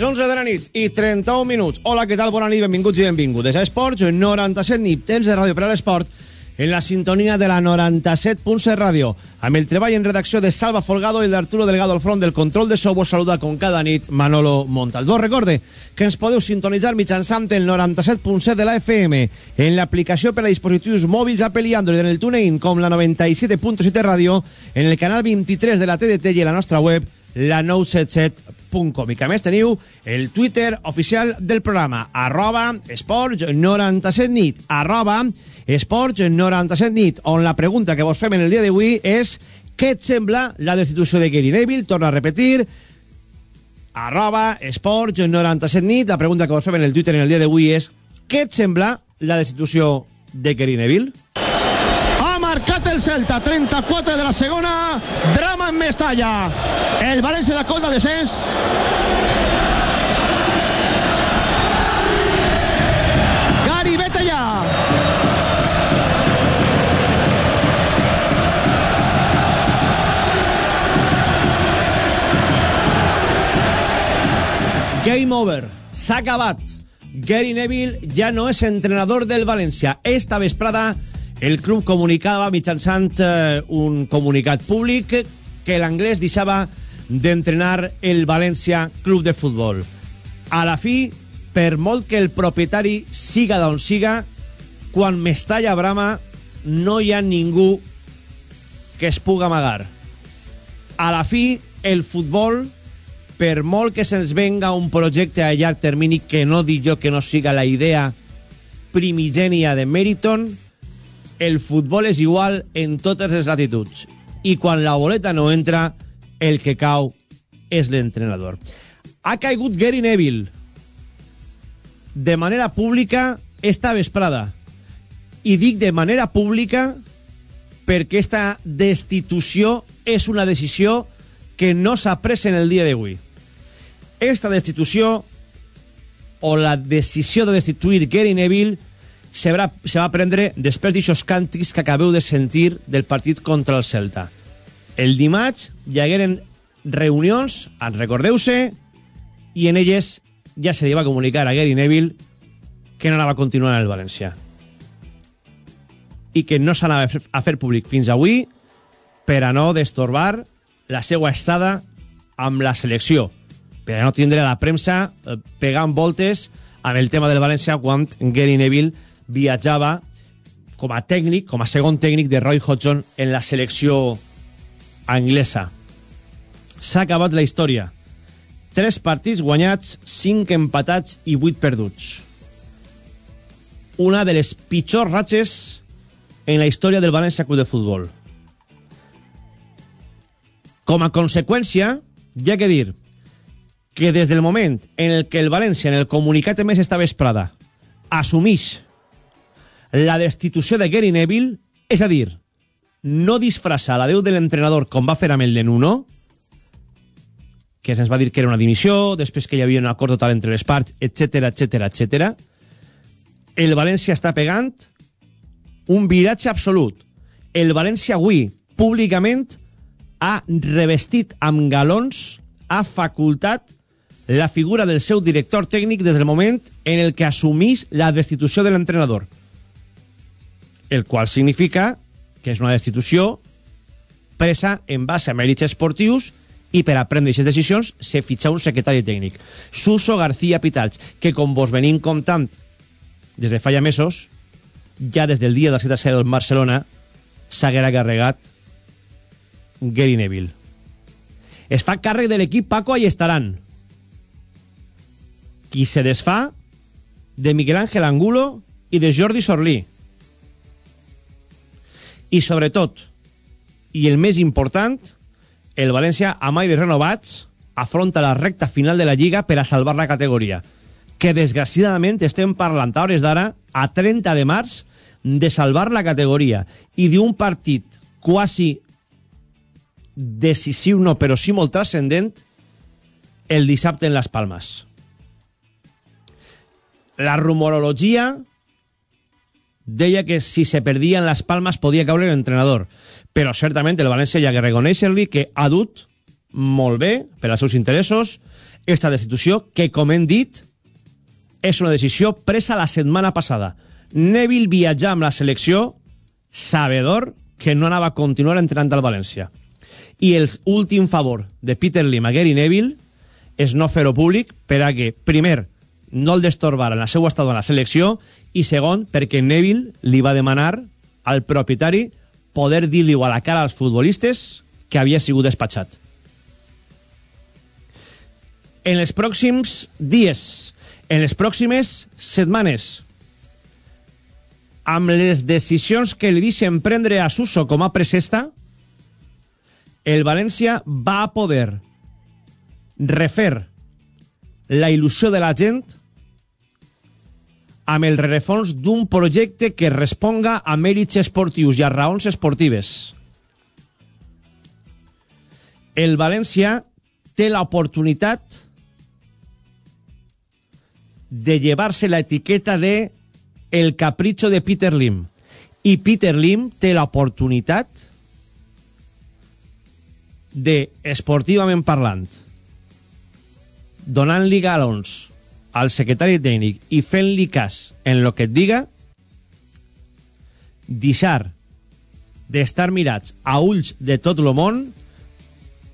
Les 11 de la nit i 31 minuts. Hola, què tal? Bona nit, benvinguts i benvingudes a Esports 97 nit, temps de ràdio per a l'esport, en la sintonia de la 97.7 Ràdio, amb el treball en redacció de Salva Folgado i d'Arturo Delgado al front del control de so, vos saluda com cada nit Manolo Montalbó. Recorde que ens podeu sintonitzar mitjançant el 97.7 de la FM, en l'aplicació per a dispositius mòbils Apple i Android, en el TuneIn, com la 97.7 Ràdio, en el canal 23 de la TDT i la nostra web, la 977.com. I que més teniu el Twitter oficial del programa, arroba esports 97 nit, arroba esports 97 nit, on la pregunta que vos fem en el dia d'avui és què et sembla la destitució de Gary Neville? Torno a repetir, arroba esports 97 nit, la pregunta que vos fem en el Twitter en el dia d'avui és què et sembla la destitució de Gary Neville? Ha marcat el Celta, 34 de la segona, drama en Mestalla. El València de Col de descens. Gary, vete ya. Game over. S'ha acabat. Gary Neville ja no és entrenador del València. Esta vesprada el club comunicava mitjançant eh, un comunicat públic que l'anglès deixava d'entrenar el València Club de Futbol. A la fi, per molt que el propietari siga d'on siga, quan Mestalla brama no hi ha ningú que es puga amagar. A la fi, el futbol, per molt que se'ns venga un projecte a llarg termini que no dic jo que no siga la idea primigènia de Meriton, el futbol és igual en totes les latituds. I quan la boleta no entra, el que cau és l'entrenador. Ha caigut Gary Neville de manera pública esta vesprada. I dic de manera pública perquè esta destitució és una decisió que no s'ha pres en el dia d'avui. Esta destitució o la decisió de destituir Gary Neville se va, se va prendre després d'aixòs càntics que acabeu de sentir del partit contra el Celta. El dimarts hi hagueren reunions, en recordeu-se, i en elles ja se li va comunicar a Gary Neville que no anava a continuar en el València i que no s'anava a fer públic fins avui per a no destorbar la seva estada amb la selecció, per a no tindre la premsa eh, pegant voltes amb el tema del València quan Gary Neville viatjava com a tècnic, com a segon tècnic de Roy Hodgson en la selecció anglesa. S'ha acabat la història. Tres partits guanyats, cinc empatats i vuit perduts. Una de les pitjors ratxes en la història del València Club de Futbol. Com a conseqüència, hi ha que dir que des del moment en el que el València, en el comunicat més esta vesprada, assumix la destitució de Gary Neville, és a dir, no disfressa la veu de l'entrenador com va fer amb el de Nuno, que se'ns va dir que era una dimissió, després que hi havia un acord total entre les parts, etc etc etc. el València està pegant un viratge absolut. El València avui, públicament, ha revestit amb galons, ha facultat la figura del seu director tècnic des del moment en el que assumís la destitució de l'entrenador. El qual significa que és una destitució presa en base a mèrits esportius i per a prendre aquestes decisions se fitxa un secretari tècnic. Suso García Pitalch, que com vos venim comptant des de fa ja mesos, ja des del dia del 7 a 0 del Barcelona, s'haguera carregat Gary Neville. Es fa càrrec de l'equip Paco i estaran. Qui se desfà de Miguel Ángel Angulo i de Jordi Sorlí. I sobretot, i el més important, el València, amb aires renovats, afronta la recta final de la Lliga per a salvar la categoria. Que, desgraciadament, estem parlant a hores d'ara, a 30 de març, de salvar la categoria i d'un partit quasi decisiu, no, però sí molt transcendent, el dissabte en les Palmes. La rumorologia deia que si se perdia en les Palmes podia caure l'entrenador, però certament el València ja que reconèixer-li que ha dut molt bé per als seus interessos esta destitució que, com hem dit, és una decisió presa la setmana passada. Neville viatjà amb la selecció sabedor que no anava a continuar entrenant al València. I el últim favor de Peter Lim a Gary Neville és no fer-ho públic per a que, primer, no el destorbar en la seva estada a la selecció i segon, perquè Neville li va demanar al propietari poder dir-li a la cara als futbolistes que havia sigut despatxat. En els pròxims dies, en les pròximes setmanes, amb les decisions que li deixen prendre a Suso com a presesta, el València va poder refer la il·lusió de la gent amb el rerefons d'un projecte que responga a mèrits esportius i a raons esportives. El València té l'oportunitat de llevar-se la etiqueta de el capricho de Peter Lim. I Peter Lim té l'oportunitat de, esportivament parlant, donant-li galons al secretari tècnic i fent-li cas en lo que et diga, deixar d'estar mirats a ulls de tot el món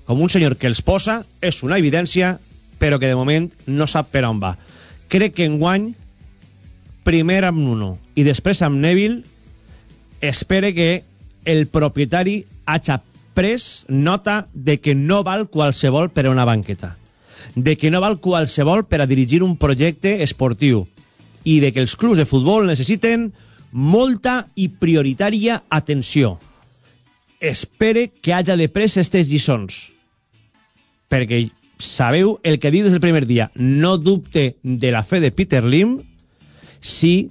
com un senyor que els posa és una evidència, però que de moment no sap per on va. Crec que enguany, primer amb Nuno i després amb Neville, espere que el propietari hagi pres nota de que no val qualsevol per a una banqueta de que no val qualsevol per a dirigir un projecte esportiu i de que els clubs de futbol necessiten molta i prioritària atenció. Espere que haja de pres aquestes lliçons, perquè sabeu el que dic des del primer dia, no dubte de la fe de Peter Lim, sí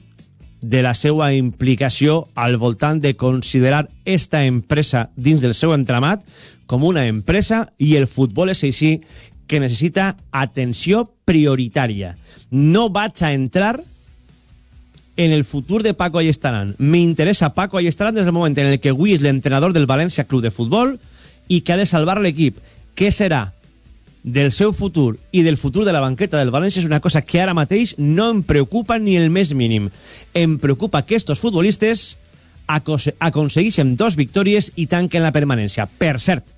de la seva implicació al voltant de considerar esta empresa dins del seu entramat com una empresa i el futbol és així que necessita atenció prioritària. No vaig a entrar en el futur de Paco Ayestarán. M'interessa Paco Ayestarán des del moment en el que avui és l'entrenador del València Club de Futbol i que ha de salvar l'equip. Què serà del seu futur i del futur de la banqueta del València és una cosa que ara mateix no em preocupa ni el més mínim. Em preocupa que estos futbolistes aconsegueixen dos victòries i tanquen la permanència. Per cert,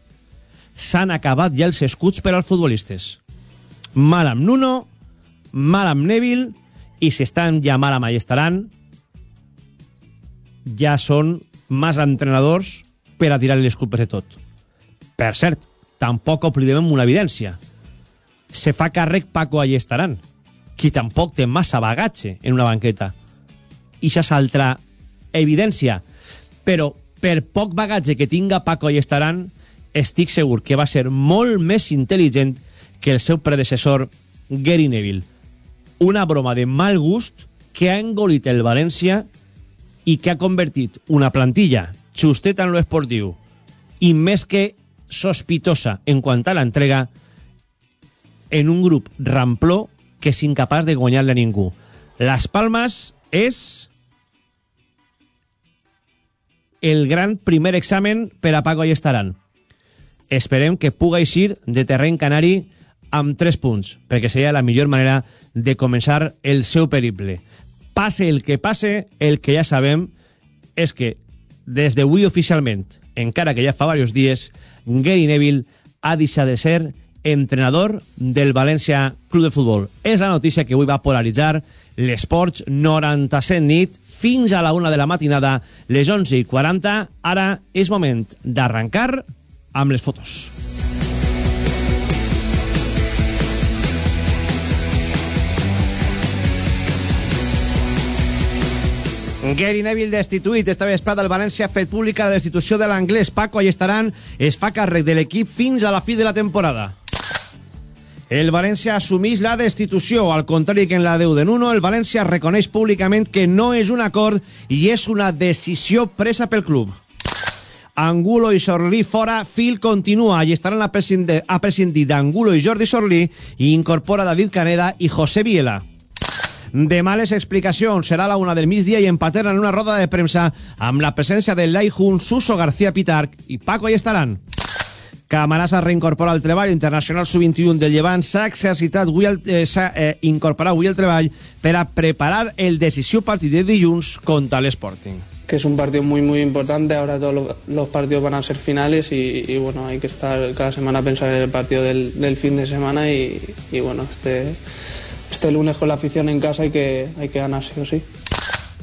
s'han acabat ja els escuts per als futbolistes. Mal amb Nuno, mal amb Neville, i si estan ja mal amb Allestaran, ja són més entrenadors per a tirar les culpes de tot. Per cert, tampoc oblidem una evidència. Se fa càrrec Paco Allestaran, qui tampoc té massa bagatge en una banqueta. I això és altra evidència. Però per poc bagatge que tinga Paco Allestaran, estic segur que va ser molt més intel·ligent que el seu predecessor Gary Neville. Una broma de mal gust que ha engolit el València i que ha convertit una plantilla justeta en lo esportiu i més que sospitosa en quant a l'entrega en un grup rampló que és incapaç de guanyar-le a ningú. Las Palmas és el gran primer examen per a Paco Allestaran esperem que puga eixir de terreny canari amb 3 punts, perquè seria la millor manera de començar el seu periple. Passe el que passe, el que ja sabem és que des d'avui oficialment, encara que ja fa diversos dies, Gary Neville ha deixat de ser entrenador del València Club de Futbol. És la notícia que avui va polaritzar l'Esports 97 nit fins a la una de la matinada, les 11 i 40. Ara és moment d'arrencar amb les fotos. Gary Neville destituït. Esta vesprada el València ha fet pública la destitució de l'anglès. Paco Allestaran es fa càrrec de l'equip fins a la fi de la temporada. El València assumís la destitució. Al contrari que en la deu de Nuno, el València reconeix públicament que no és un acord i és una decisió presa pel club. Angulo i Sorlí fora, Phil continua i estaran a prescindir d'Angulo i Jordi Sorlí i incorpora David Caneda i José Viela. De males explicacions serà la una del migdia i empaten en una roda de premsa amb la presència de Lai Jun, Suso García Pitarc i Paco i estaran. Camarasa reincorpora el treball internacional sub-21 del Llevant s'ha exercitat avui el, eh, eh, incorporat avui el treball per a preparar el decisiu partit de dilluns contra l'Sporting que es un partido muy muy importante, ahora todos los partidos van a ser finales y, y bueno, hay que estar cada semana a pensar en el partido del, del fin de semana y, y, bueno, este, este lunes con la afición en casa hay que, hay que ganar sí o sí.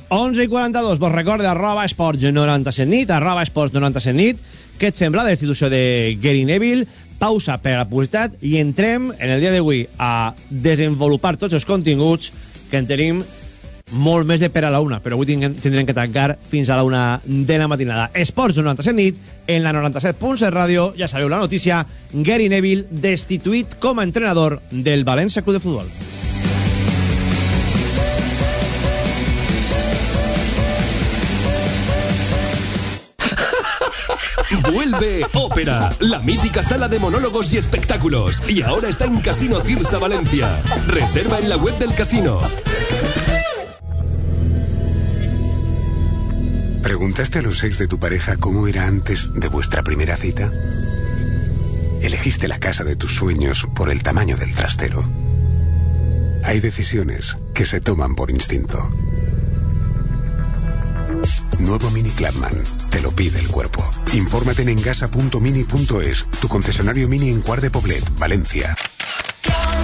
11 i 42, vos recorda arroba esports 97 nit, arroba esports 97 nit, què et sembla la destitució de Gary Neville, pausa per la publicitat i entrem en el dia d'avui a desenvolupar tots els continguts que en tenim molt més de per a la una, però avui tindrem, que tancar fins a la una de la matinada. Esports 97 nit, en la 97.7 ràdio, ja sabeu la notícia, Gary Neville destituït com a entrenador del València Club de Futbol. Vuelve Ópera, la mítica sala de monólogos y espectáculos. Y ahora está en Casino Cirsa Valencia. Reserva en la web del casino. ¿Preguntaste a los ex de tu pareja cómo era antes de vuestra primera cita? ¿Elegiste la casa de tus sueños por el tamaño del trastero? Hay decisiones que se toman por instinto. Nuevo Mini Clubman. Te lo pide el cuerpo. Infórmate en engasa.mini.es, tu concesionario mini en Cuart de Poblet, Valencia.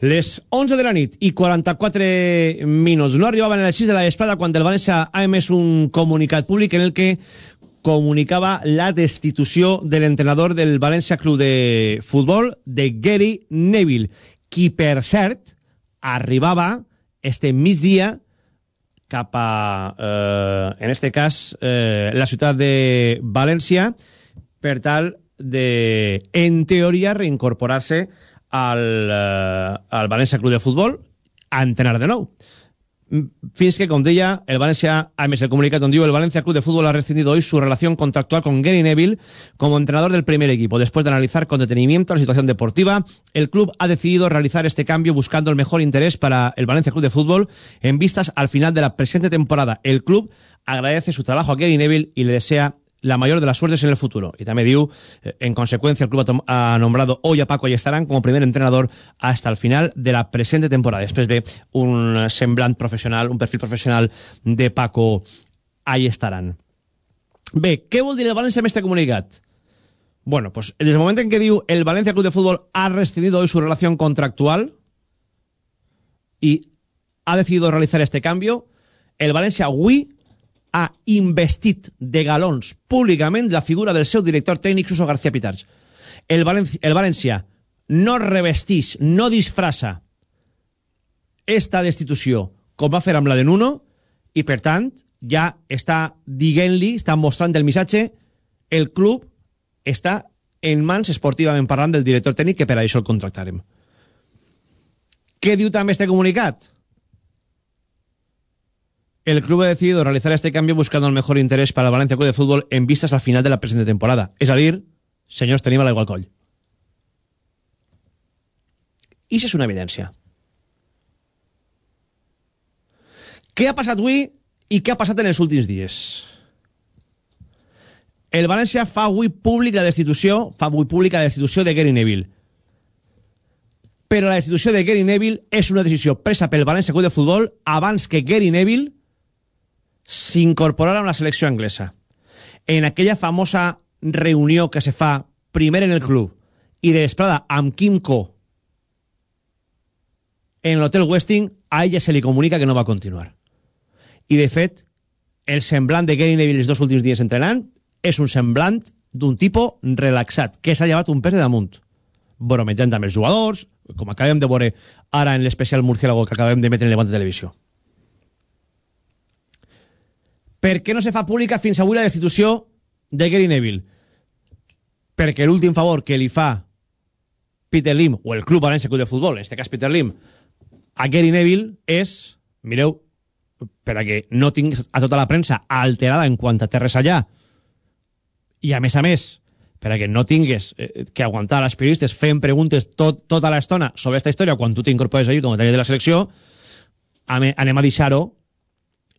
Les 11 de la nit i 44 minuts. No arribaven a les 6 de la vesprada quan el València ha emès un comunicat públic en el que comunicava la destitució de l'entrenador del València Club de Futbol, de Gary Neville, qui, per cert, arribava este migdia cap a, eh, en este cas, eh, la ciutat de València, per tal de, en teoria, reincorporar-se al, eh, al València Club de Futbol a entrenar de nou. Fins que, com el Valencia ha emès el comunicat on el Valencia Club de Fútbol ha rescindido hoy su relación contractual con Gary Neville como entrenador del primer equipo. Después de analizar con detenimiento la situación deportiva, el club ha decidido realizar este cambio buscando el mejor interés para el Valencia Club de Fútbol en vistas al final de la presente temporada. El club agradece su trabajo a Gary Neville y le desea la mayor de las suertes en el futuro. Y también diu, eh, en consecuencia, el club ha, nombrado hoy a Paco y estarán como primer entrenador hasta el final de la presente temporada. Després de un semblant professional, un perfil professional de Paco, ahí estaran. Bé, què vol dir el València amb este comunicat? Bueno, pues desde el momento en que diu el Valencia Club de Fútbol ha rescindido hoy su relación contractual y ha decidido realizar este cambio, el Valencia avui ha investit de galons públicament la figura del seu director tècnic Suso García Pitarch. El, Valencia, el València no revestix, no disfressa esta destitució com va fer amb la de Nuno i, per tant, ja està dient-li, està mostrant el missatge el club està en mans esportivament parlant del director tècnic que per això el contractarem. Què diu també este comunicat? El club ha decidido realizar este cambio buscando el mejor interés para el Valencia Club de Fútbol en vistas al final de la presente temporada. Es a dir, senyors, tenim a l'aigua al coll. I això és una evidència. Què ha passat avui i què ha passat en els últims dies? El València fa avui públic la destitució, fa avui pública la destitució de Gary Neville. Però la destitució de Gary Neville és una decisió presa pel València Club de Futbol abans que Gary Neville s'incorporara a la selecció anglesa. En aquella famosa reunió que se fa primer en el club i de vesprada amb Kimco en l'hotel Westing, a ella se li comunica que no va continuar. I, de fet, el semblant de Gary Neville els dos últims dies entrenant és un semblant d'un tipus relaxat, que s'ha llevat un pes de damunt. Bromejant amb els jugadors, com acabem de veure ara en l'especial Murciélago que acabem de metre en Levante Televisió. Per què no se fa pública fins avui la destitució de Gary Neville? Perquè l'últim favor que li fa Peter Lim, o el Club València de Futbol, en este cas Peter Lim, a Gary Neville és, mireu, per a que no tinc a tota la premsa alterada en quant a terres allà, i a més a més, per a que no tingues eh, que aguantar els periodistes fent preguntes tot, tota l'estona sobre aquesta història quan tu t'incorpores allà com a de la selecció, anem a deixar-ho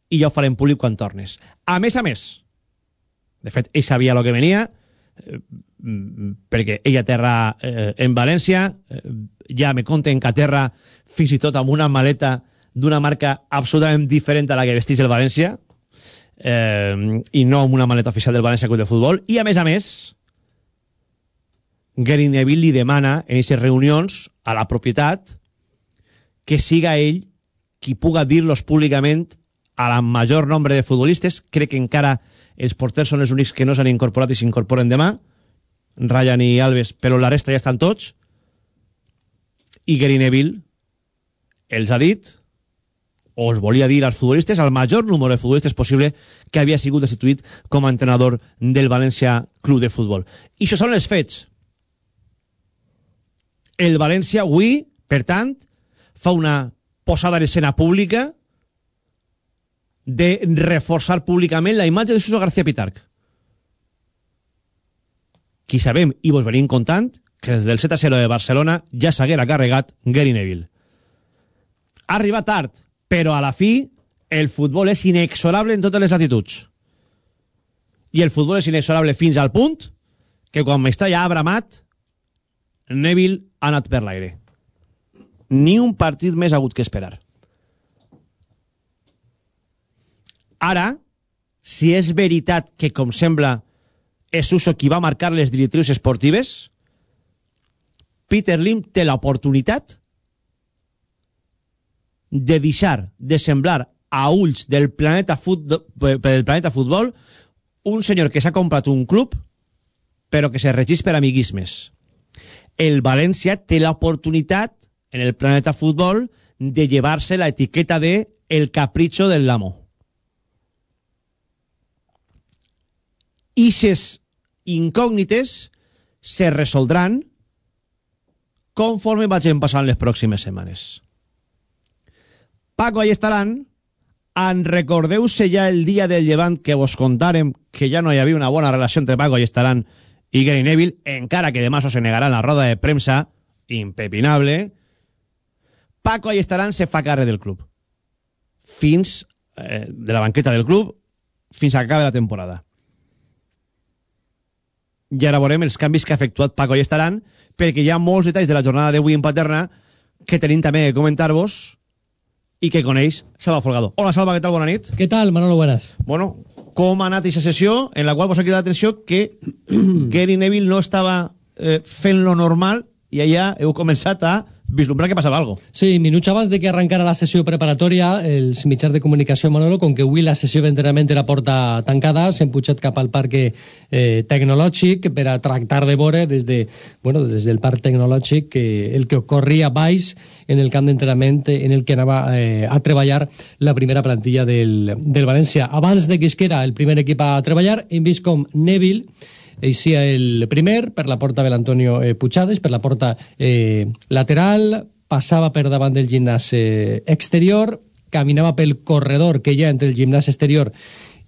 i ja ho farem públic quan tornes. A més a més, de fet, ell sabia el que venia, eh, perquè ella aterra eh, en València, eh, ja me conta en que aterra fins i tot amb una maleta d'una marca absolutament diferent a la que vestís el València, eh, i no amb una maleta oficial del València Club de Futbol, i a més a més, Gary Neville li demana en aquestes reunions a la propietat que siga ell qui puga dir-los públicament a la major nombre de futbolistes. Crec que encara els porters són els únics que no s'han incorporat i s'incorporen demà. Ryan i Alves, però la resta ja estan tots. I Gary Neville els ha dit, o els volia dir als futbolistes, al major número de futbolistes possible que havia sigut destituït com a entrenador del València Club de Futbol. I això són els fets el València avui, per tant, fa una posada en escena pública de reforçar públicament la imatge de Suso García Pitarc. Qui sabem, i vos venim contant, que des del 7-0 de Barcelona ja s'haguera carregat Gary Neville. Ha arribat tard, però a la fi el futbol és inexorable en totes les latituds. I el futbol és inexorable fins al punt que quan m'està ja abramat, Neville ha anat per l'aire. Ni un partit més ha hagut que esperar. Ara, si és veritat que, com sembla, és Uso qui va marcar les directrius esportives, Peter Lim té l'oportunitat de deixar de semblar a ulls del planeta, futbol, del planeta futbol un senyor que s'ha comprat un club però que se regís per amiguismes el València té l'oportunitat en el planeta futbol de llevar-se la etiqueta de el capricho del lamo. Ixes incògnites se resoldran conforme vagin passant les pròximes setmanes. Paco, ahí estaran. En recordeu-se ja el dia del llevant que vos contàrem que ja no hi havia una bona relació entre Paco i estaran i Gary Neville, encara que demà se negarà la roda de premsa, impepinable, Paco Allestaran se fa càrrec del club. Fins, eh, de la banqueta del club, fins a acabe la temporada. I ara veurem els canvis que ha efectuat Paco Allestaran, perquè hi ha molts detalls de la jornada d'avui en Paterna que tenim també que comentar-vos i que coneix Salva Folgado. Hola Salva, què tal? Bona nit. Què tal, Manolo? Buenas. Bueno, com ha anat aquesta sessió en la qual vos ha cridat l'atenció que Gary Neville no estava eh, fent lo normal i allà heu començat a vislumbrar que passava algo. Sí, minuts abans de que arrencara la sessió preparatòria, els mitjans de comunicació, Manolo, com que avui la sessió d'entrenament era porta tancada, s'han pujat cap al parc eh, tecnològic per a tractar de veure des, de, bueno, des del parc tecnològic eh, el que ocorria baix en el camp d'entrenament en el que anava eh, a treballar la primera plantilla del, del València. Abans de que es el primer equip a treballar, hem vist com Neville eixia el primer per la porta de l'Antonio eh, Puigades, per la porta eh, lateral, passava per davant del gimnàs eh, exterior, caminava pel corredor que hi ha entre el gimnàs exterior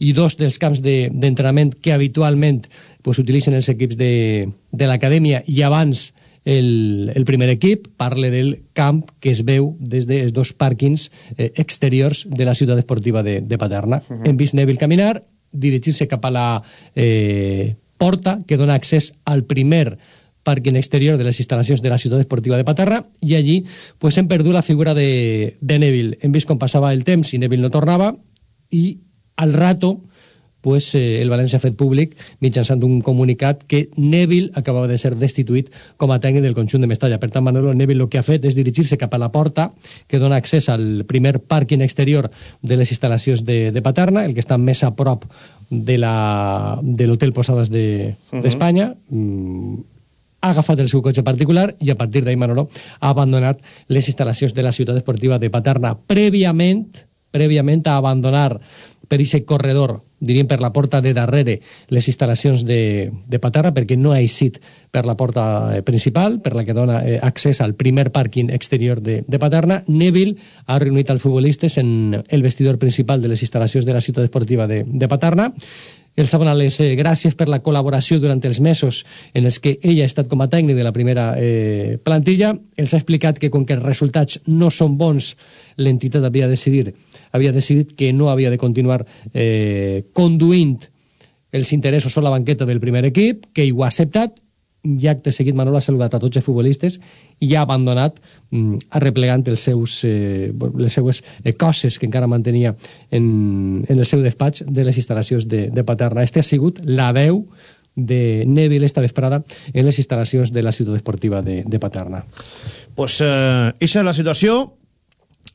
i dos dels camps d'entrenament de, que habitualment pues, utilitzen els equips de, de l'acadèmia i abans el, el primer equip, parle del camp que es veu des dels dos pàrquings eh, exteriors de la ciutat esportiva de, de Paterna. Uh -huh. Hem vist Neville caminar, dirigir-se cap a la eh, porta que dona accés al primer pàrquing exterior de les instal·lacions de la ciutat esportiva de Paterra i allí pues, hem perdut la figura de, de Neville. Hem vist com passava el temps i Neville no tornava i al rato pues, eh, el València ha fet públic mitjançant un comunicat que Neville acabava de ser destituït com a tècnic del conjunt de Mestalla. Per tant, Manolo Neville el que ha fet és dirigir-se cap a la porta que dona accés al primer pàrquing exterior de les instal·lacions de, de Paterna, el que està més a prop de l'hotel Posades d'Espanya, de, uh -huh. mm, ha agafat el seu cotxe particular i a partir d'ahir Manolo ha abandonat les instal·lacions de la ciutat esportiva de Paterna prèviament prèviament a abandonar per aquest corredor, diríem per la porta de darrere, les instal·lacions de, de Paterra, perquè no ha eixit per la porta eh, principal, per la que dona eh, accés al primer pàrquing exterior de, de Paterna. Neville ha reunit els futbolistes en el vestidor principal de les instal·lacions de la ciutat esportiva de, de Paterna els ha donat les eh, gràcies per la col·laboració durant els mesos en els que ella ha estat com a tècnic de la primera eh, plantilla. Els ha explicat que com que els resultats no són bons, l'entitat havia decidit, havia decidit que no havia de continuar eh, conduint els interessos o la banqueta del primer equip, que ho ha acceptat i acte seguit Manolo ha saludat a tots els futbolistes i ha abandonat mm, arreplegant els seus, eh, les seues eh, coses que encara mantenia en, en el seu despatx de les instal·lacions de, de Paterna. Este ha sigut la veu de Neville esta vesprada en les instal·lacions de la ciutat esportiva de, de Paterna. Pues eh, és la situació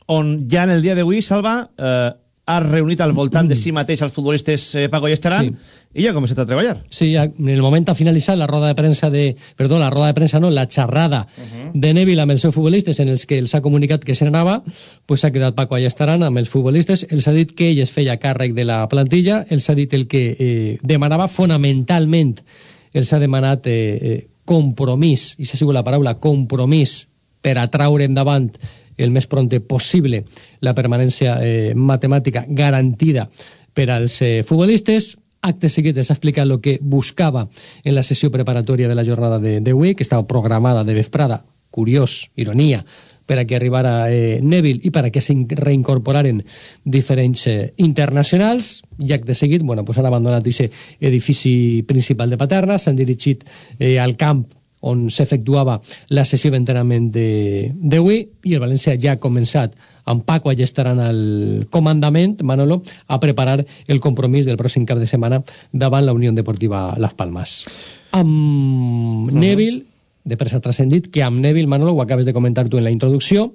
on ja en el dia d'avui, Salva, eh, ha reunit al voltant de si mateix els futbolistes eh, Paco i Estaran sí. i ja ha començat a treballar. Sí, ja, en el moment ha finalitzat la roda de premsa de... Perdó, la roda de premsa no, la xerrada uh -huh. de Neville amb els seus futbolistes en els que els ha comunicat que se n'anava, pues ha quedat Paco i Estaran amb els futbolistes, els ha dit que ell es feia càrrec de la plantilla, els ha dit el que eh, demanava fonamentalment, els ha demanat eh, eh, compromís, i s'ha sigut la paraula compromís per a traure endavant el més pronte possible la permanència eh, matemàtica garantida per als eh, futbolistes. Acte seguit s'ha explicat el que buscava en la sessió preparatòria de la jornada de, de que estava programada de vesprada, curiós, ironia, per a que arribara eh, Neville i per a que s'hi reincorporaren diferents eh, internacionals i acte seguit bueno, pues han abandonat aquest edifici principal de Paterna, s'han dirigit eh, al camp on s'efectuava la sessió d'entrenament d'avui i el València ja ha començat amb Paco allà estaran al comandament, Manolo, a preparar el compromís del pròxim cap de setmana davant la Unió Deportiva Las Palmas. Amb -huh. Neville, de pressa transcendit, que amb Neville, Manolo, ho acabes de comentar tu en la introducció,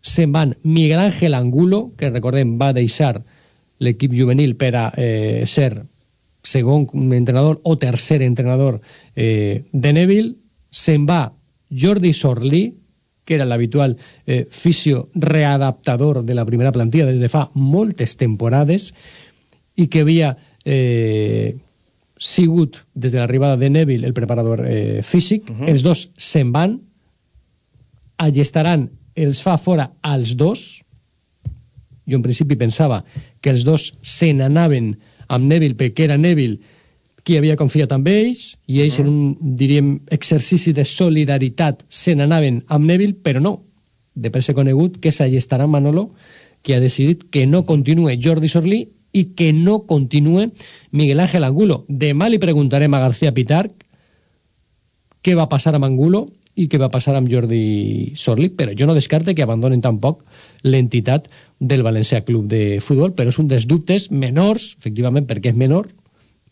se'n van Miguel Ángel Angulo, que recordem va deixar l'equip juvenil per a eh, ser segon entrenador o tercer entrenador eh, de Neville, se'n va Jordi Sorlí, que era l'habitual eh, fisio readaptador de la primera plantilla des de fa moltes temporades i que havia eh, sigut des de l'arribada de Neville el preparador eh, físic. Uh -huh. Els dos se'n van, allestaran els fa fora als dos. Jo en principi pensava que els dos se n'anaven amb Neville perquè era Neville qui havia confiat en ells, i ells -huh. en un, diríem, exercici de solidaritat se n'anaven amb Neville, però no. De pressa conegut que s'allestarà Manolo, que ha decidit que no continue Jordi Sorlí i que no continue Miguel Ángel Angulo. Demà li preguntarem a García Pitarc què va passar amb Angulo i què va passar amb Jordi Sorli, però jo no descarte que abandonen tampoc l'entitat del València Club de Futbol, però és un dels dubtes menors, efectivament perquè és menor,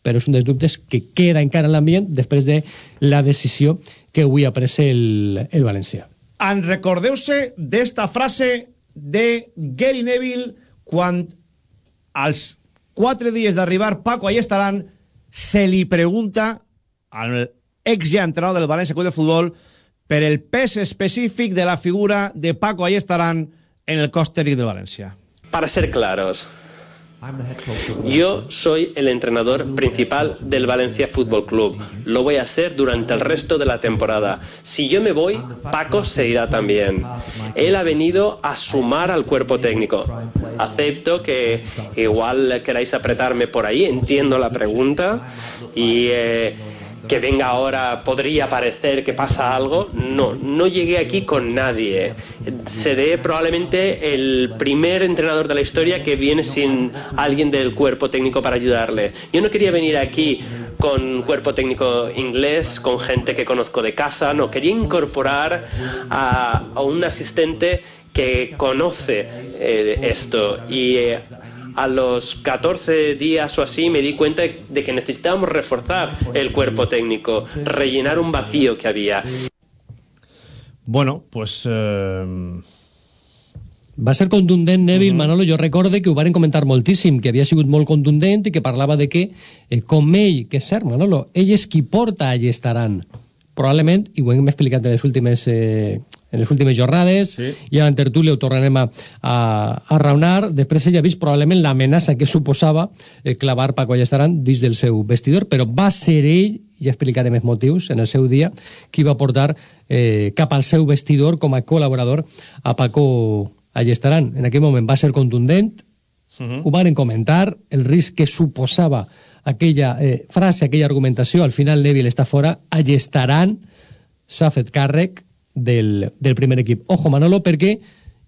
però és un dels dubtes que queda encara en l'ambient després de la decisió que avui ha pres el, el València. En recordeu-se d'esta frase de Gary Neville quan als quatre dies d'arribar Paco ahí estaran se li pregunta al ex ja entrenador del València Club de Futbol per el pes específic de la figura de Paco ahí estaran en el cos del València. Para ser claros, Yo soy el entrenador principal del Valencia Fútbol Club. Lo voy a hacer durante el resto de la temporada. Si yo me voy, Paco se irá también. Él ha venido a sumar al cuerpo técnico. Acepto que igual queráis apretarme por ahí, entiendo la pregunta y... Eh, que venga ahora podría parecer que pasa algo. No, no llegué aquí con nadie. Seré probablemente el primer entrenador de la historia que viene sin alguien del cuerpo técnico para ayudarle. Yo no quería venir aquí con cuerpo técnico inglés, con gente que conozco de casa, no, quería incorporar a, un asistente que conoce eh, esto y eh, a los 14 días o así me di cuenta de que necesitábamos reforzar el cuerpo técnico, rellenar un vacío que había. Bueno, pues... Eh... Va ser contundent Neville. Manolo, jo recorde que ho varen comentar moltíssim, que havia sigut molt contundent i que parlava de que, eh, com ell, que és cert, Manolo, ell és qui porta allà estaran. Probablement, i ho hem explicat en les últimes, eh, en les últimes jornades, sí. i a la tertúlia ho tornarem a, a, a raonar, després ell ha vist probablement l'amenaça que suposava eh, clavar Paco Allestaran dins del seu vestidor, però va ser ell, i explicarem els motius en el seu dia, qui va portar eh, cap al seu vestidor com a col·laborador a Paco allí estaran. En aquell moment va ser contundent, uh -huh. ho van comentar, el risc que suposava aquella eh, frase, aquella argumentació, al final Neville està fora, allí estaran, s'ha fet càrrec del, del primer equip. Ojo, Manolo, perquè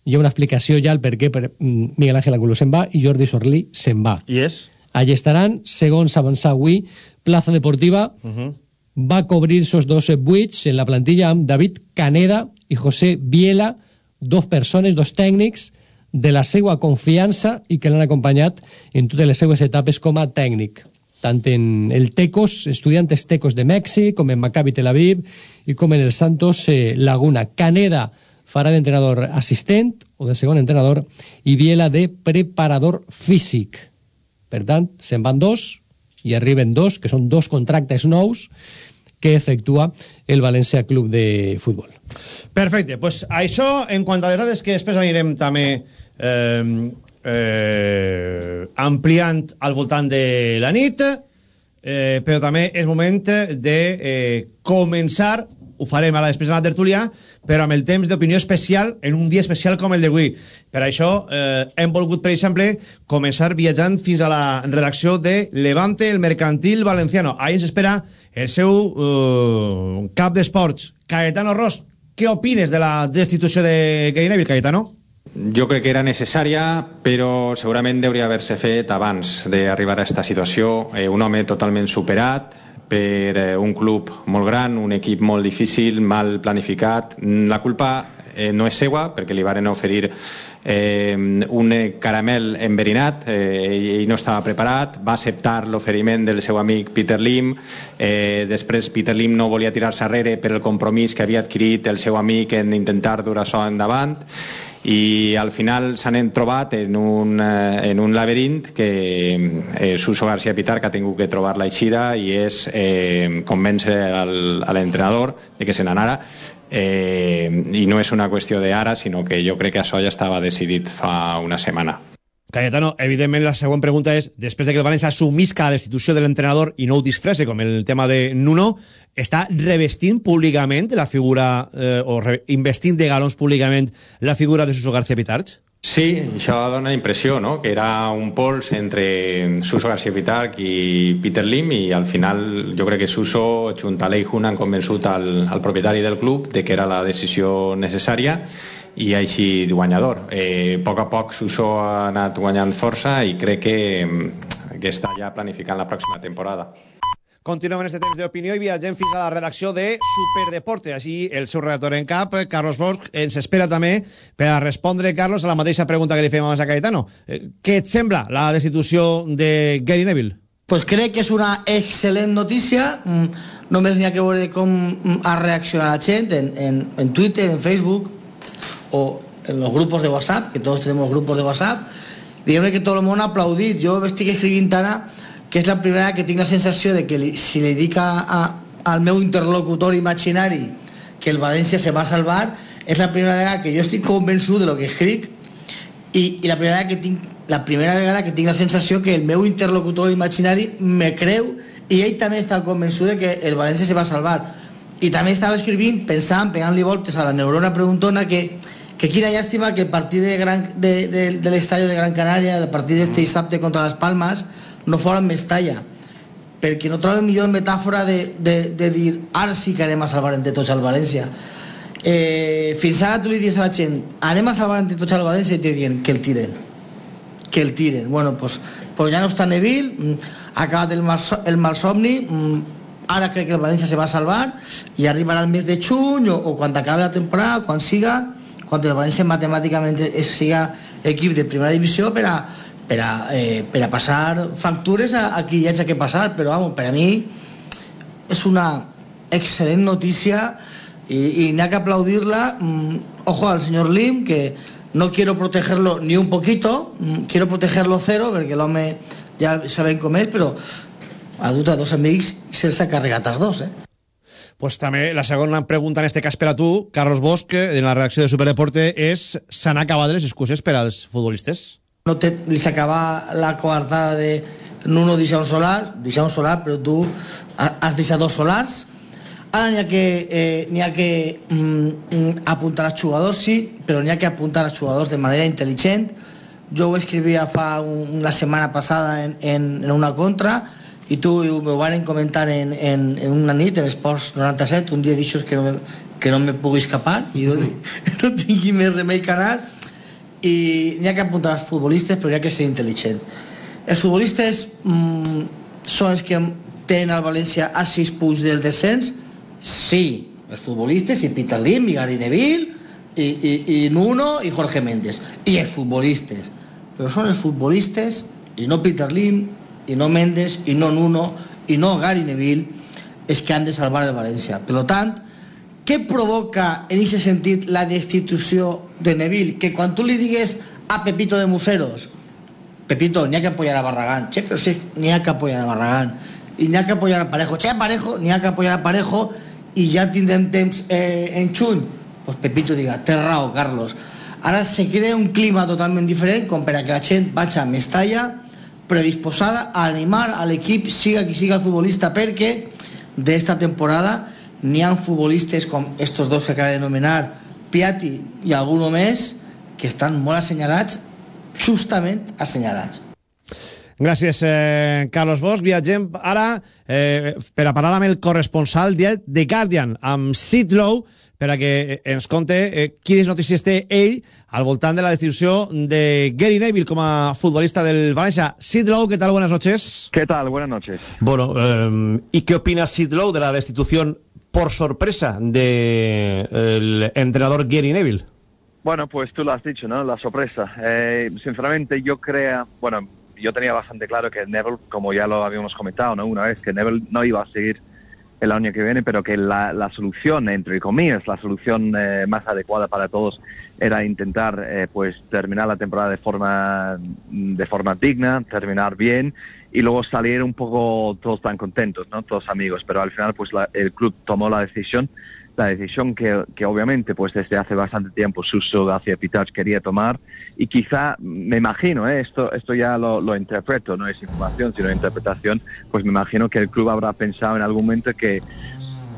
hi ha una explicació ja al per què per, mm, Miguel Ángel Angulo se'n va i Jordi Sorlí se'n va. I és? Allí estaran, segons avançar avui, Plaza Deportiva uh -huh. va cobrir esos dos buits en la plantilla amb David Caneda i José Biela, dos persones, dos tècnics de la seva confiança i que l'han acompanyat en totes les seues etapes com a tècnic tant en el Tecos, estudiantes Tecos de Mèxic, com en Maccabi Tel Aviv i com en el Santos eh, Laguna. Caneda farà d'entrenador assistent o de segon entrenador i Biela de preparador físic. Per tant, se'n van dos i arriben dos, que són dos contractes nous que efectua el València Club de Futbol. Perfecte, pues això en quant a les dades que després anirem també eh, eh, ampliant al voltant de la nit, eh, però també és moment de eh, començar ho farem ara després de la tertúlia, però amb el temps d'opinió especial en un dia especial com el d'avui. Per això eh, hem volgut, per exemple, començar viatjant fins a la redacció de Levante, el mercantil valenciano. Ahí ens espera el seu eh, cap d'esports, Caetano Ross. Què opines de la destitució de Gary Neville, Caetano? Jo crec que era necessària, però segurament hauria haver-se fet abans d'arribar a aquesta situació. Eh, un home totalment superat, per eh, un club molt gran, un equip molt difícil, mal planificat. La culpa eh, no és seua, perquè li varen oferir eh, un caramel enverinat, eh, ell no estava preparat, va acceptar l'oferiment del seu amic Peter Lim, eh, després Peter Lim no volia tirar-se arrere per el compromís que havia adquirit el seu amic en intentar dur això endavant, i al final s'han trobat en un, eh, en un laberint que eh, Suso García Pitar que ha tingut que trobar la eixida i és eh, convèncer a l'entrenador de que se n'anara. Eh, i no és una qüestió d'ara sinó que jo crec que això ja estava decidit fa una setmana Cayetano, evidentment la següent pregunta és, després de que el València assumisca la destitució de l'entrenador i no ho disfresse, com el tema de Nuno, està revestint públicament la figura, eh, o re, investint de galons públicament la figura de Suso García Pitarch? Sí, això dona impressió, no?, que era un pols entre Suso García Pitarch i Peter Lim i al final jo crec que Suso, junt a Leijun, han convençut al, al propietari del club de que era la decisió necessària i així guanyador. Eh, a poc a poc Suso ha anat guanyant força i crec que, que està ja planificant la pròxima temporada. Continuem en este temps d'opinió i viatgem fins a la redacció de Superdeporte. Així el seu redactor en cap, Carlos Bosch, ens espera també per a respondre, Carlos, a la mateixa pregunta que li fem abans a Caetano. Eh, què et sembla la destitució de Gary Neville? Pues crec que és una excel·lent notícia. Mm, només n'hi ha que veure com ha reaccionat la gent en, en, en Twitter, en Facebook, o en los grupos de WhatsApp, que todos tenemos grupos de WhatsApp, diguem que tot el món ha aplaudit. Jo estic escrivint ara que és la primera que tinc la sensació de que si li dic a, al meu interlocutor imaginari que el València se va a salvar, és la primera vegada que jo estic convençut de lo que escric i, i la, primera que tinc, la primera vegada que tinc la sensació que el meu interlocutor imaginari me creu i ell també està convençut de que el València se va salvar. I també estava escrivint, pensant, pegant-li voltes a la neurona preguntona que que quina llàstima que el partit de, Gran, de, de, de l'estadi de Gran Canària, el partit d'este dissabte contra les Palmes, no fora en Mestalla. perquè no trobo millor metàfora de, de, de dir ara sí que anem a salvar entre tots el València. Eh, fins ara tu li dius a la gent anem a salvar entre tots el València i te diuen que el tiren. Que el tiren. Bueno, pues, pues ja no està Neville mm, ha acabat el, mal, el mal somni mm, ara crec que el València se va a salvar i arribarà el mes de juny o, o quan acabi la temporada, quan siga quan el València matemàticament es, siga de primera divisió per a, per a, eh, per a passar que passar però vamos, per a mi és una excel·lent notícia i, i n'hi ha que aplaudir-la mm, ojo al senyor Lim que no quiero protegerlo ni un poquito mm, quiero protegerlo cero perquè l'home ja sabem com és però ha dut a dos se'ls ha carregat els dos eh? Pues també la segona pregunta en este cas per a tu, Carlos Bosch, en la redacció de Superdeporte, és s'han acabat les excuses per als futbolistes? No te, li s'acaba la coartada de Nuno deixar un solar, deixar un solar, però tu has deixat dos solars. Ara n'hi ha que, eh, ha que mm, apuntar als jugadors, sí, però n'hi ha que apuntar als jugadors de manera intel·ligent. Jo ho escrivia fa un, una setmana passada en, en, en una contra, i tu m'ho van comentar en, en, en una nit, en Esports 97, un dia d'aixòs que, no me, que no me pugui escapar i no, no tingui més remei que anar i n'hi ha que apuntar als futbolistes però hi ha que ser intel·ligent. Els futbolistes mm, són els que tenen al València a 6 punts del descens? Sí, els futbolistes i Peter Lim i Gary Neville i, i, i Nuno i Jorge Méndez. I els futbolistes. Però són els futbolistes i no Peter Lim i no Mendes, i no Nuno, i no Gary Neville, és que han de salvar el València. Per tant, què provoca en aquest sentit la destitució de Neville? Que quan tu li digues a Pepito de Museros, Pepito, n'hi ha que apoyar a Barragán, che, però sí, n'hi ha que apoyar a Barragán, i n'hi ha que apoyar a Parejo, che, a Parejo, n'hi ha que apoyar a Parejo, i ja tindrem temps eh, en juny, pues Pepito diga, té raó, Carlos. Ara se crea un clima totalment diferent com per a que la gent vagi a Mestalla, predisposada a animar al equip, siga qui siga el futbolista, perquè d'esta temporada n'hi ha futbolistes com estos dos que acaba de nomenar, Piatti i alguno més, que estan molt assenyalats, justament assenyalats. Gràcies, eh, Carlos Bosch. Viatgem ara eh, per a parlar amb el corresponsal de The Guardian, amb Sid Lowe, per a que ens conte eh, quines notícies té ell al voltant de la destitució de Gary Neville com a futbolista del València. Sid Lowe, ¿qué tal? Buenas noches. ¿Qué tal? Buenas noches. Bueno, eh, ¿y qué opina Sid Lowe de la destitución por sorpresa del de entrenador Gary Neville? Bueno, pues tú lo has dicho, ¿no? La sorpresa. Eh, sinceramente, yo creo, bueno, yo tenía bastante claro que Neville, como ya lo habíamos comentado, ¿no? Una vez que Neville no iba a seguir el año que viene, pero que la, la solución, entre comillas, la solución eh, más adecuada para todos era intentar eh, pues terminar la temporada de forma de forma digna, terminar bien y luego salir un poco todos tan contentos, ¿no? Todos amigos, pero al final pues la, el club tomó la decisión la decisión que, que, obviamente pues desde hace bastante tiempo Suso García Pitach quería tomar y quizá me imagino ¿eh? esto esto ya lo, lo, interpreto no es información sino interpretación pues me imagino que el club habrá pensado en algún momento que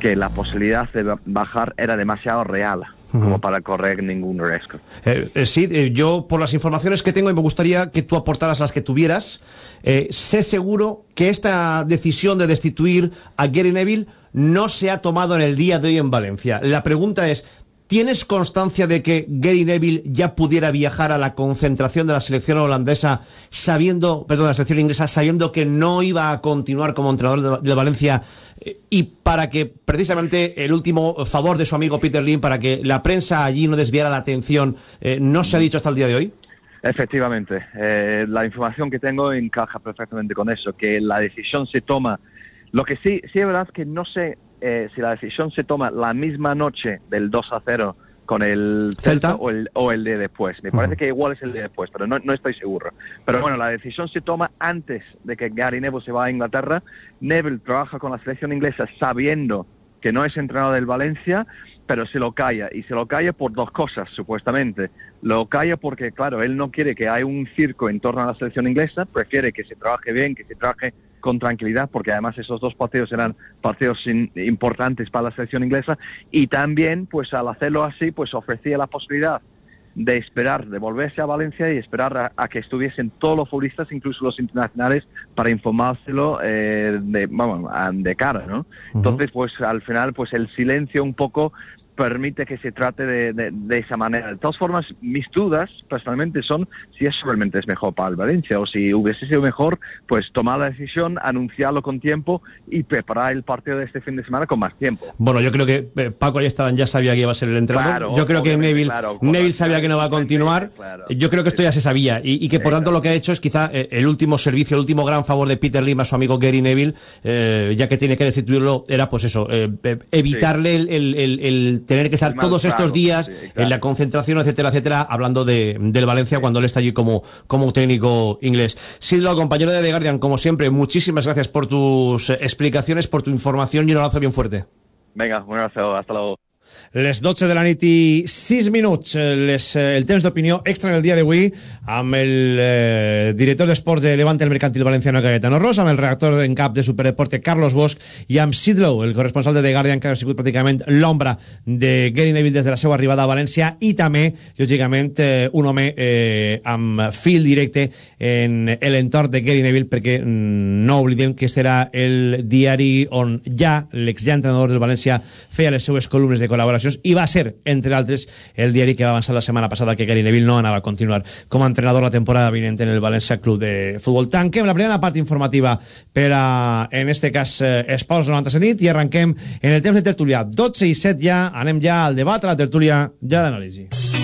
que la posibilidad de bajar era demasiado real como para correr ningún riesgo. Eh, eh, sí, eh, yo por las informaciones que tengo y me gustaría que tú aportaras las que tuvieras, eh, sé seguro que esta decisión de destituir a Gary Neville no se ha tomado en el día de hoy en Valencia. La pregunta es, ¿tienes constancia de que Gary Neville ya pudiera viajar a la concentración de la selección holandesa sabiendo, perdón, la selección inglesa, sabiendo que no iba a continuar como entrenador de, Valencia eh, y para que precisamente el último favor de su amigo Peter Lim, para que la prensa allí no desviara la atención, eh, no se ha dicho hasta el día de hoy? Efectivamente, eh, la información que tengo encaja perfectamente con eso, que la decisión se toma. Lo que sí, sí es verdad que no sé eh, si la decisión se toma la misma noche del 2 a 0 con el Celta o el, o el de después. Me parece uh -huh. que igual es el de después, pero no, no, estoy seguro. Pero bueno, la decisión se toma antes de que Gary Neville se va a Inglaterra. Neville trabaja con la selección inglesa sabiendo que no es entrenador del Valencia, pero se lo calla. Y se lo calla por dos cosas, supuestamente. Lo calla porque, claro, él no quiere que haya un circo en torno a la selección inglesa, prefiere que se trabaje bien, que se trabaje con tranquilidad, porque además esos dos partidos eran partidos in, importantes para la selección inglesa. Y también, pues al hacerlo así, pues ofrecía la posibilidad de esperar, de volverse a Valencia y esperar a, a que estuviesen todos los futbolistas, incluso los internacionales, para informárselo eh, de, vamos, de cara, ¿no? Entonces, pues al final, pues el silencio un poco permite que se trate de, de- de esa manera. De todas formas, mis dudas personalmente son si eso realmente es mejor para el Valencia o si hubiese sido mejor, pues tomar la decisión, anunciarlo con tiempo y preparar el partido de este fin de semana con más tiempo. Bueno, yo creo que eh, Paco ya estaban, ya sabía que iba a ser el entrenador. Claro, yo creo que Neville, claro, Neville sabía que no va a continuar. yo creo que esto ya se sabía y, y que por tanto lo que ha hecho es quizá eh, el último servicio, el último gran favor de Peter Lim a su amigo Gary Neville, eh, ya que tiene que destituirlo, era pues eso, eh, evitarle el, el- el- el tener que estar todos estos días sí, claro. en la concentración, etcétera, etcétera, hablando de, del Valencia cuando él está allí como, como técnico inglés. Sidlo, compañero de The Guardian, como siempre, muchísimas gracias por tus explicaciones, por tu información y un abrazo bien fuerte. Venga, un abrazo, hasta luego. Les 12 de la nit i 6 minuts, eh, les, eh, el temps d'opinió extra del dia d'avui amb el eh, director d'esports de Levante el Mercantil Valenciano Cayetano Ros, amb el redactor en cap de Superdeporte Carlos Bosch i amb Sid Lowe, el corresponsal de The Guardian que ha sigut pràcticament l'ombra de Gary Neville des de la seva arribada a València i també, lògicament, eh, un home eh, amb fil directe en l'entorn de Gary Neville perquè mm, no oblidem que era el diari on ja l'ex ja entrenador del València feia les seues columnes de col·laboracions i va ser, entre altres, el diari que va avançar la setmana passada que Gary Neville no anava a continuar com a entrenador la temporada vinent en el València Club de Futbol. Tanquem la primera part informativa per a, en este cas, eh, Esports 97 nit i arrenquem en el temps de tertúlia. 12 i 7 ja, anem ja al debat, a la tertúlia ja d'anàlisi.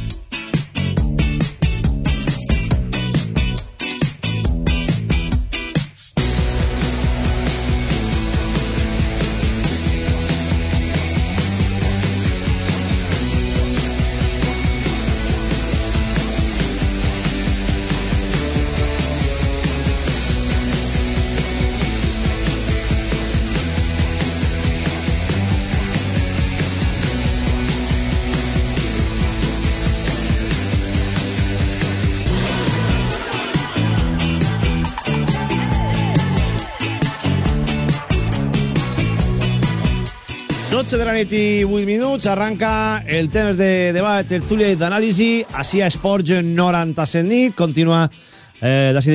I 8 minuts, arranca el temps de debat, tertúlia i d'anàlisi, així a Esports 97 nit, continua eh, d'ací,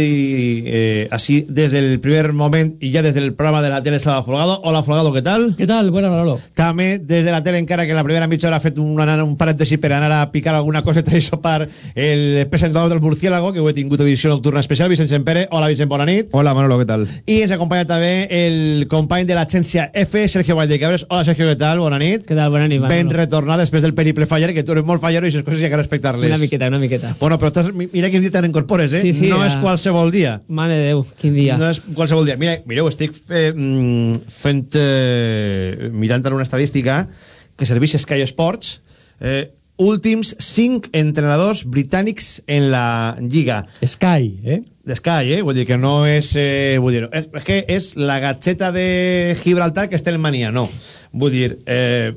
eh, així des del primer moment i ja des del programa de la tele estava Folgado. Hola Folgado, què tal? Què tal? Buena, Manolo. També des de la tele encara que en la primera mitja hora ha fet un, un parèntesi per anar a picar alguna coseta i sopar el presentador del Murciélago, que ho he tingut edició nocturna especial, Vicent Sempere. Hola Vicent, bona nit. Hola Manolo, què tal? I ens acompanya també el company de l'agència F, Sergio Valdecabres. Hola Sergio, què tal? Bona nit. Què tal? Bona nit, Ben Manolo. retornat després del periple faller, que tu eres molt fallero i aquestes coses hi ha que respectar-les. Una miqueta, una miqueta. Bueno, però estàs, mi- mira quin dia te n'incorpores, eh? Sí, sí, no a- és qualsevol dia. Mare de Déu, quin dia. No és qualsevol dia. Mira, mireu, estic eh, mm, fent... Eh, mirant una estadística que serveix Sky Sports. Eh, últims 5 entrenadors britànics en la Lliga. Sky, eh? De Sky, eh? Vull dir que no és... Eh, vull dir, és, és que és la gatxeta de Gibraltar que està en mania, no. Vull dir... Eh,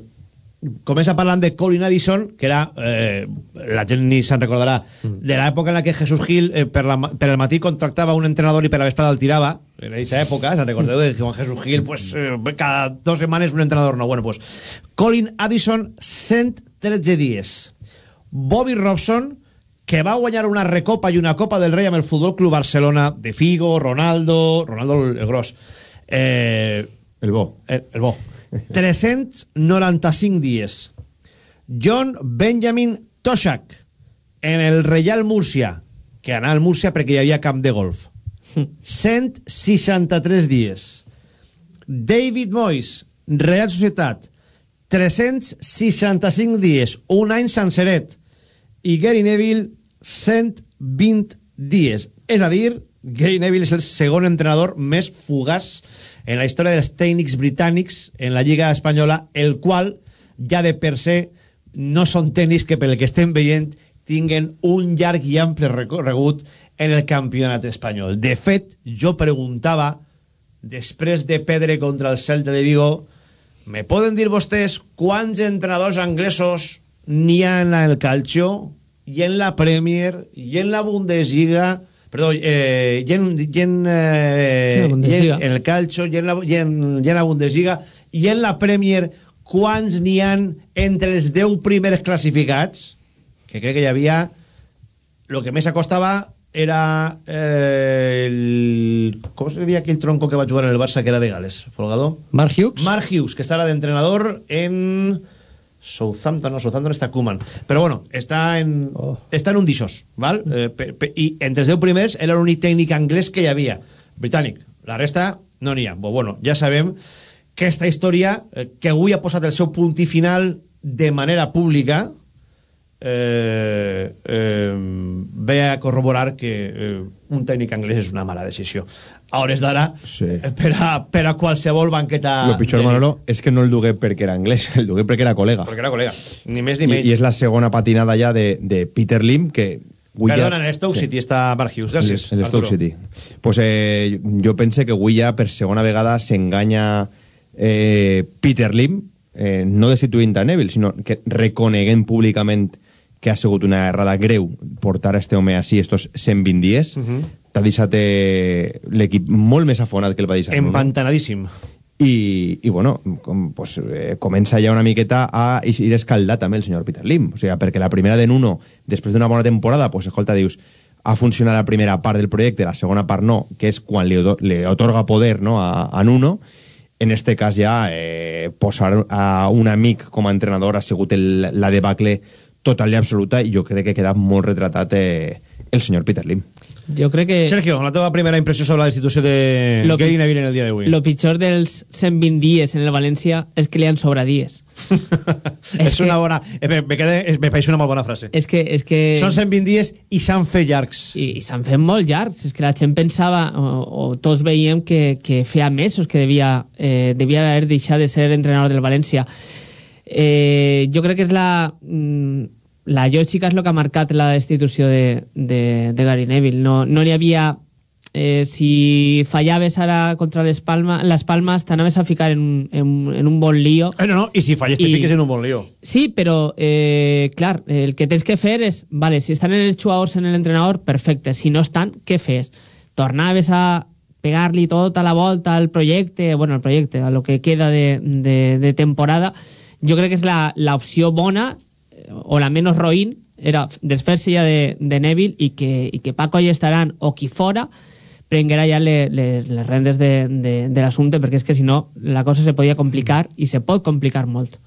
comença parlant de Colin Addison, que era, eh, la gent ni se'n recordarà, de l'època en la que Jesús Gil eh, per, la, per el matí contractava un entrenador i per la vesprada el tirava, en aquesta època, se'n recordeu de Juan Jesús Gil, pues, eh, cada dos setmanes un entrenador nou. Bueno, pues, Colin Addison, 113 dies. Bobby Robson, que va guanyar una recopa i una copa del rei amb el Futbol Club Barcelona, de Figo, Ronaldo, Ronaldo el, el gros, eh, el bo, el, el bo, 395 dies. John Benjamin Toshak, en el Reial Múrcia, que anava al Múrcia perquè hi havia camp de golf. 163 dies. David Moyes, Real Societat, 365 dies, un any senceret. I Gary Neville, 120 dies. És a dir, Gary Neville és el segon entrenador més fugaç en la història dels tècnics britànics en la Lliga Espanyola, el qual ja de per se no són tècnics que pel que estem veient tinguen un llarg i ample recorregut en el campionat espanyol. De fet, jo preguntava, després de perdre contra el Celta de Vigo, me poden dir vostès quants entrenadors anglesos n'hi ha en el calcio i en la Premier i en la Bundesliga perdó, eh, i en, i en, eh, Sí, Bundesliga. en, el calcio i en, la, i, en, i en la Bundesliga i en la Premier quants n'hi han entre els 10 primers classificats que crec que hi havia el que més acostava era eh, el... com se diria aquell tronco que va jugar en el Barça que era de Gales, Folgador? Mark Hughes. Mark Hughes, que estarà d'entrenador en Southampton, no, Southampton està Koeman. Però bueno, està en, oh. està en un d'ixos, val? Eh, pe, pe, I entre els 10 primers era l'únic tècnic anglès que hi havia, britànic. La resta no n'hi ha. Bo, bueno, ja sabem que esta història, eh, que avui ha posat el seu punt i final de manera pública, eh, eh, ve a corroborar que eh, un tècnic anglès és una mala decisió. A hores d'ara, sí. per, a, per a qualsevol banqueta... Lo pitjor, de- Manolo, és que no el dugué perquè era anglès, el dugué perquè era col·lega. Perquè era col·lega, ni més ni I, menys. I és la segona patinada ja de, de Peter Lim, que... avui ja- Perdona, en Stoke Sí. City està Mark Hughes, gràcies. El, el Stoke. City. Pues, eh, jo pense que avui ja per segona vegada s'enganya eh, Peter Lim, eh, no destituint a Neville, sinó que reconeguent públicament que ha sigut una errada greu portar a este home així estos 120 dies. Mhm. T'ha deixat eh, l'equip molt més afonat que el va deixar. Empantanadíssim. I, i bueno, com, pues, eh, comença ja una miqueta a ir escaldat també el senyor Peter Lim. O sigui, perquè la primera de Nuno, després d'una bona temporada, pues, escolta, dius, ha funcionat la primera part del projecte, la segona part no, que és quan li, li otorga poder no, a, a Nuno. En este cas ja eh, posar a un amic com a entrenador ha sigut el, la debacle total i absoluta i jo crec que queda molt retratat eh, el senyor Peter Lim. Jo crec que... Sergio, la teva primera impressió sobre la institució de Lo Gary Neville en el dia d'avui. Lo pitjor dels 120 dies en el València és que li han sobrat dies. és una bona... eh, Me, me, queda, eh, me pareix una molt bona frase. És que... És que... Són 120 dies i s'han fet llargs. I, i s'han fet molt llargs. És que la gent pensava, o, o tots veiem que, que feia mesos que devia, eh, devia haver deixat de ser entrenador del València. Eh, jo crec que és la... mm, la lògica és el que ha marcat la destitució de, de, de Gary Neville. No no n'hi havia... Eh, si fallaves ara contra les, Palma, les Palmes, t'anaves a ficar en, en, en un bon lío. Eh, no, no, i si falles te I- fiques en un bon lío. Sí, però, eh, clar, el que tens que fer és, vale, si estan els jugadors en l'entrenador, perfecte. Si no estan, què fes? Tornaves a pegar-li tot a la volta al projecte, bueno, al projecte, a lo que queda de, de, de temporada. Jo crec que és la- l'opció bona, o la menys roïn, era desfer-se ja de, de Neville i que, i que Paco i estaran o qui fora prenguera ja le, le, les rendes de, de, de l'assumpte, perquè és que si no la cosa se podia complicar i se pot complicar molt.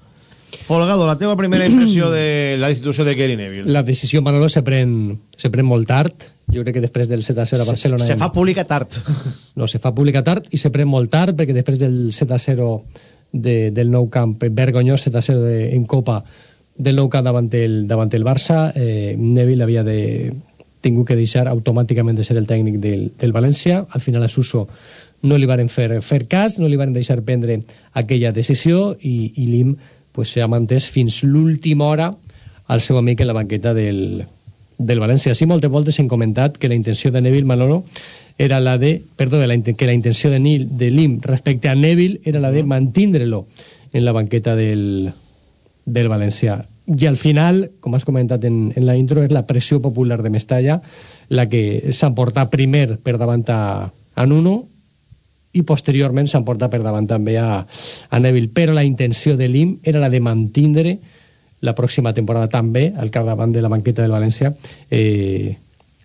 Folgado, la teva primera impressió de la institució de Gary Neville. La decisió, Manolo, se pren, se pren molt tard. Jo crec que després del 7-0 a Barcelona... Se, se fa pública tard. No, se fa pública tard i se pren molt tard perquè després del 7-0 de, del nou camp, vergonyós 7-0 de, en Copa del nou camp davant el, davant el Barça, eh, Neville havia de tingut que deixar automàticament de ser el tècnic del, del València. Al final a Suso no li varen fer, fer cas, no li varen deixar prendre aquella decisió i, i Lim pues, s'ha mantès fins l'última hora al seu amic en la banqueta del, del València. Sí, moltes voltes hem comentat que la intenció de Neville Manolo era la de, perdó, la, que la intenció de, Nil, de Lim respecte a Neville era la de mantindre-lo en la banqueta del, del València. I al final, com has comentat en, en la intro, és la pressió popular de Mestalla la que s'ha portat primer per davant a, a Nuno i posteriorment s'han portat per davant també a, a Neville. Però la intenció de Lim era la de mantindre la pròxima temporada també al capdavant de la banqueta del València eh,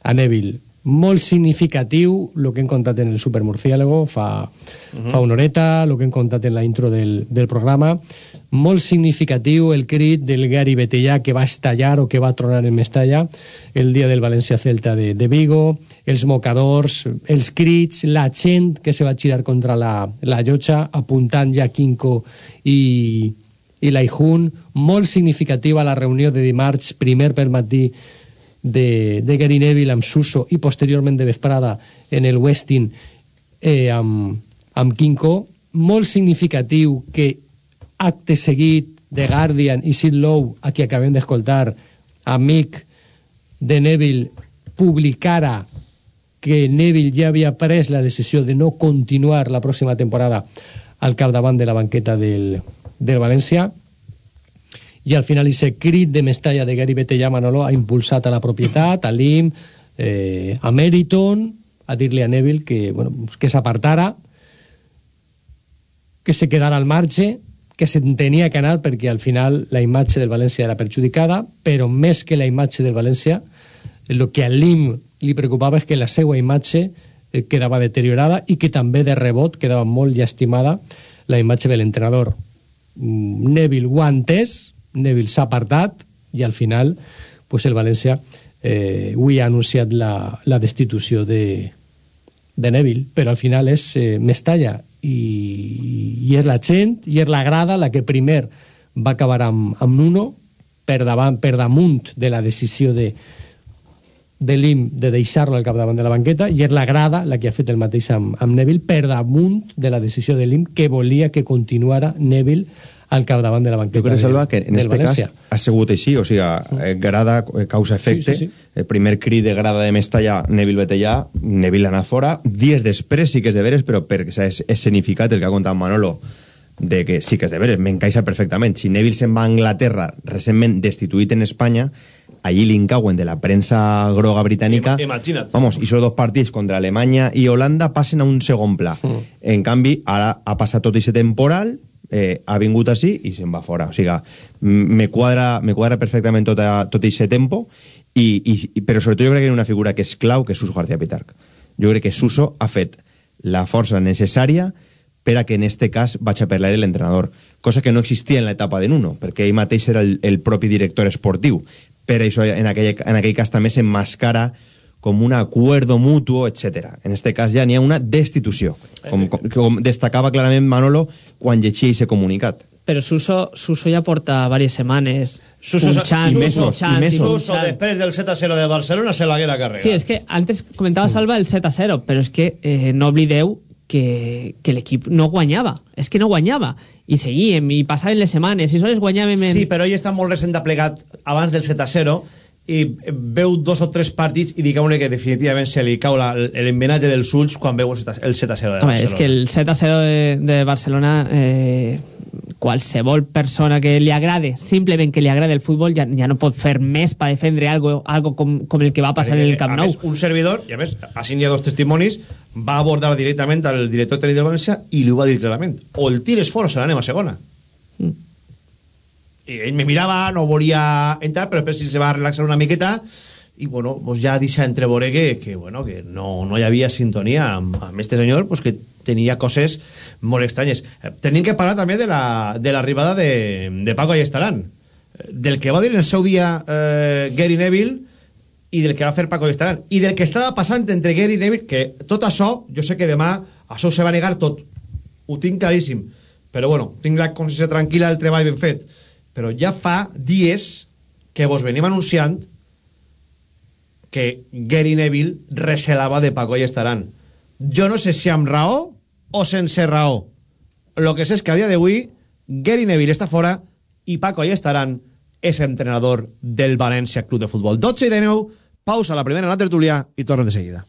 a Neville. Molt significatiu el que hem contat en el Supermurciélago fa, uh -huh. fa una horeta, el que hem contat en la intro del, del programa. Molt significatiu el crit del Gary Betellà que va estallar o que va tronar en Mestalla el dia del València-Celta de, de Vigo, els mocadors, els crits, la gent que se va girar contra la, la llotja apuntant ja Quinco i, i l'Aijun, molt significativa la reunió de dimarts, primer per matí de, de Gary Neville amb Suso i posteriorment de vesprada en el Westin eh, amb, amb Quinco, molt significatiu que acte seguit de Guardian i Sid Lowe, a qui acabem d'escoltar, amic de Neville, publicara que Neville ja havia pres la decisió de no continuar la pròxima temporada al capdavant de la banqueta del, del València i al final ese crit de Mestalla de Gary Betellà Manolo ha impulsat a la propietat, a l'IM, eh, a Meriton, a dir-li a Neville que, bueno, que s'apartara, que se quedara al marge, que se tenia que anar perquè al final la imatge del València era perjudicada, però més que la imatge del València, el que a l'IM li preocupava és que la seva imatge eh, quedava deteriorada i que també de rebot quedava molt llastimada la imatge de l'entrenador. Mm, Neville ho ha entès, Neville s'ha apartat i al final pues el València eh, avui ha anunciat la, la destitució de, de Neville, però al final és eh, Mestalla. I, i és la gent i és la grada la que primer va acabar amb, amb Nuno per, davant, per damunt de la decisió de, de l'IM de deixar-lo al capdavant de la banqueta i és la grada la que ha fet el mateix amb, amb Neville per damunt de la decisió de l'IM que volia que continuara Neville al capdavant de la banqueta Jo crec, Salva, que en este cas ha sigut així, o sigui, eh, grada, eh, causa-efecte, Sí, sí, sí. el primer crit de grada de Mestalla, Neville Betellà, Neville anat fora, dies després sí que és de veres, però perquè s'ha es- escenificat el que ha contat Manolo, de que sí que és de veres, m'encaixa perfectament. Si Neville se'n va a Anglaterra, recentment destituït en Espanya, allí l'incauen de la premsa groga britànica... Ima- imagina't. Vamos, i són dos partits contra Alemanya i Holanda passen a un segon pla. Mm. En canvi, ara ha passat tot aquest temporal, eh, ha vingut així i se'n va fora. O sigui, me quadra, me quadra perfectament tot, a, tot aquest tempo, i, i, però sobretot jo crec que hi ha una figura que és clau, que és Suso García Pitarc. Jo crec que Suso ha fet la força necessària per a que en este cas vaig a parlar l'entrenador, cosa que no existia en l'etapa de Nuno, perquè ell mateix era el, el propi director esportiu. Per això en aquell, en aquell cas també s'emmascara com un acuerdo mutuo, etc. En este cas ja n'hi ha una destitució, com, com, com destacava clarament Manolo quan llegia aquest comunicat. Però Suso, Suso ja porta diverses setmanes Suso, punxant, Suso, punxant, i Suso, després del 7-0 de Barcelona se l'haguera carregat. Sí, és que antes comentava Salva el 7 a 0, però és que eh, no oblideu que, que l'equip no guanyava. És que no guanyava. I seguíem, i passaven les setmanes, i sols guanyàvem en... Sí, però ell està molt recent aplegat abans del 7-0 i veu dos o tres partits i digueu-ne que definitivament se li cau l'embenatge dels ulls quan veu el 7 el 7 0 de Home, Barcelona. és que el 7 a 0 de, de Barcelona eh, qualsevol persona que li agrade, simplement que li agrade el futbol, ja, ja no pot fer més per defendre algo, algo com, com el que va passar en el Camp Nou. més, un servidor, i a més, així n'hi ha dos testimonis, va abordar directament al director tècnic del València i li va dir clarament. O el tires fora o se l'anem a segona. I ell me mirava, no volia entrar, però després se va relaxar una miqueta i bueno, pues ja deixa entreveure que, que, bueno, que no, no hi havia sintonia amb, amb este senyor, pues que tenia coses molt estranyes. Eh, Tenim que parlar també de la- de l'arribada la, de, de Paco Ayestarán, Eh, del que va dir en el seu dia eh, Gary Neville i del que va fer Paco Ayestarán, i del que estava passant entre Gary Neville, que tot això, jo sé que demà això se va negar tot, ho tinc claríssim, però bueno, tinc la consciència tranquil·la del treball ben fet, però ja fa dies que vos venim anunciant que Gary Neville recelava de Paco Ayestarán. Jo no sé si amb raó o sense raó. Lo que sé és que a dia d'avui Gary Neville està fora i Paco Ayestarán és entrenador del València Club de Futbol. 12 i de 9, pausa la primera en la tertulia i tornem de seguida.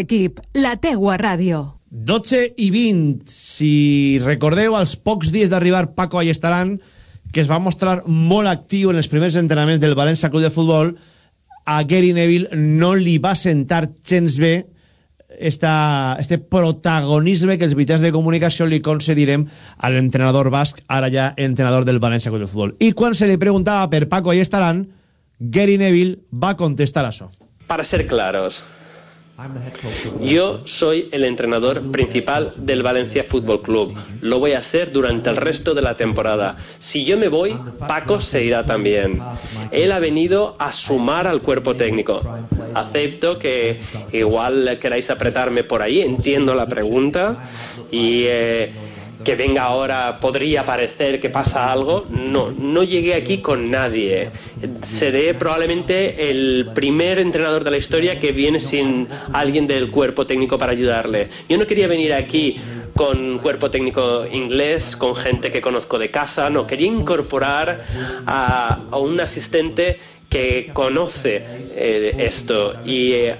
equip, la teua ràdio. 12 i 20. Si recordeu, als pocs dies d'arribar Paco Allestaran, que es va mostrar molt actiu en els primers entrenaments del València Club de Futbol, a Gary Neville no li va sentar gens bé esta, este protagonisme que els mitjans de comunicació li concedirem a l'entrenador basc, ara ja entrenador del València Club de Futbol. I quan se li preguntava per Paco Allestaran, Gary Neville va contestar això. Para ser claros, yo soy el entrenador principal del Valencia Fútbol Club. Lo voy a ser durante el resto de la temporada. Si yo me voy, Paco se irá también. Él ha venido a sumar al cuerpo técnico. Acepto que igual queráis apretarme por ahí, entiendo la pregunta y eh, que venga ahora podría parecer que pasa algo. No, no llegué aquí con nadie. Seré probablemente el primer entrenador de la historia que viene sin alguien del cuerpo técnico para ayudarle. Yo no quería venir aquí con cuerpo técnico inglés, con gente que conozco de casa, no, quería incorporar a, un asistente que conoce eh, esto y eh,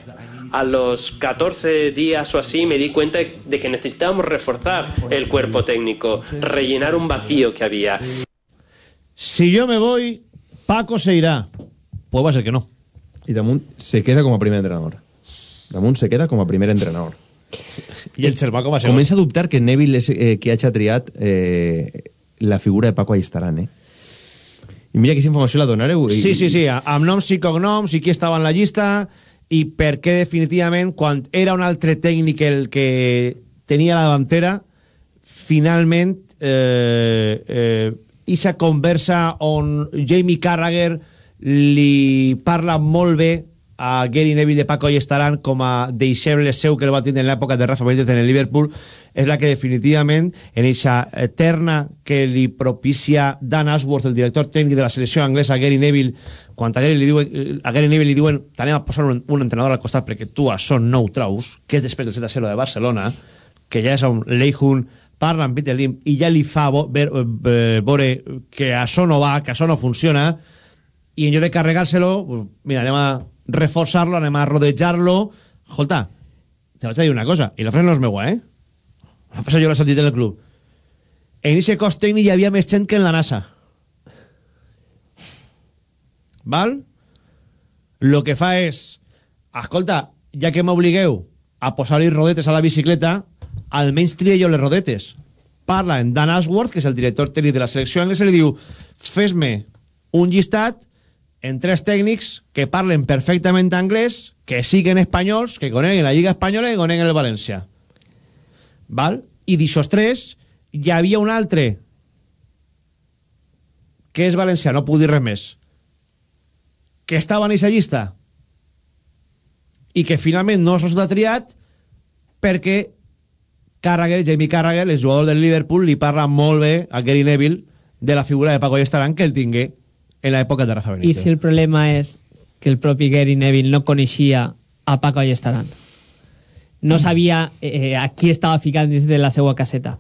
a los 14 días o así me di cuenta de que necesitábamos reforzar el cuerpo técnico, rellenar un vacío que había. Si yo me voy, Paco se irá. Pues va a ser que no. Y Damunt se queda com a primer entrenador. Damunt se queda com a primer entrenador. I el Xerbaco va ser... Comença a dubtar que Neville és eh, qui hagi triat eh, la figura de Paco Ayestaran, eh? I mira que aquesta informació la donareu. I, Sí, sí, sí, amb noms i cognoms i qui estava en la llista i per què definitivament quan era un altre tècnic el que tenia la davantera finalment eh, eh, ixa conversa on Jamie Carragher li parla molt bé a Gary Neville de Paco i estaran com a deixeble seu que el va tindre en l'època de Rafa Benítez en el Liverpool és la que definitivament en eixa eterna que li propicia Dan Ashworth, el director tècnic de la selecció anglesa Gary Neville, quan a Gary, li diuen, a Gary Neville li diuen t'anem a posar un, un entrenador al costat perquè tu això no ho traus, que és després del 7-0 de Barcelona, que ja és on Leijun parla amb Peter Lim i ja li fa bo, eh, veure que això no va, que això no funciona i en lloc de carregar-se-lo pues, mira, anem a reforçar-lo, anem a rodejar-lo. Escolta, te vaig a dir una cosa i la frase no és meua, eh? la frase jo l'he sentit del club. En aquest cos tècnic hi havia més gent que en la NASA val? lo que fa és escolta, ja que m'obligueu a posar-li rodetes a la bicicleta almenys tria jo les rodetes parla en Dan Ashworth, que és el director tècnic de la selecció anglesa, i li diu fes-me un llistat en tres tècnics que parlen perfectament anglès, que siguen espanyols, que coneguen la Lliga Espanyola i coneguen el València. Val? I d'aixòs tres, hi havia un altre que és valencià, no puc dir res més, que estava en aquesta llista i que finalment no s'ha triat perquè Carragher, Jamie Carragher, el jugador del Liverpool, li parla molt bé a Gary Neville de la figura de Paco Estaran que el tingué en l'època de Rafa I Benítez. si el problema és que el propi Gary Neville no coneixia a Paco Allestaran. No sabia eh, a qui estava ficant dins de la seva caseta.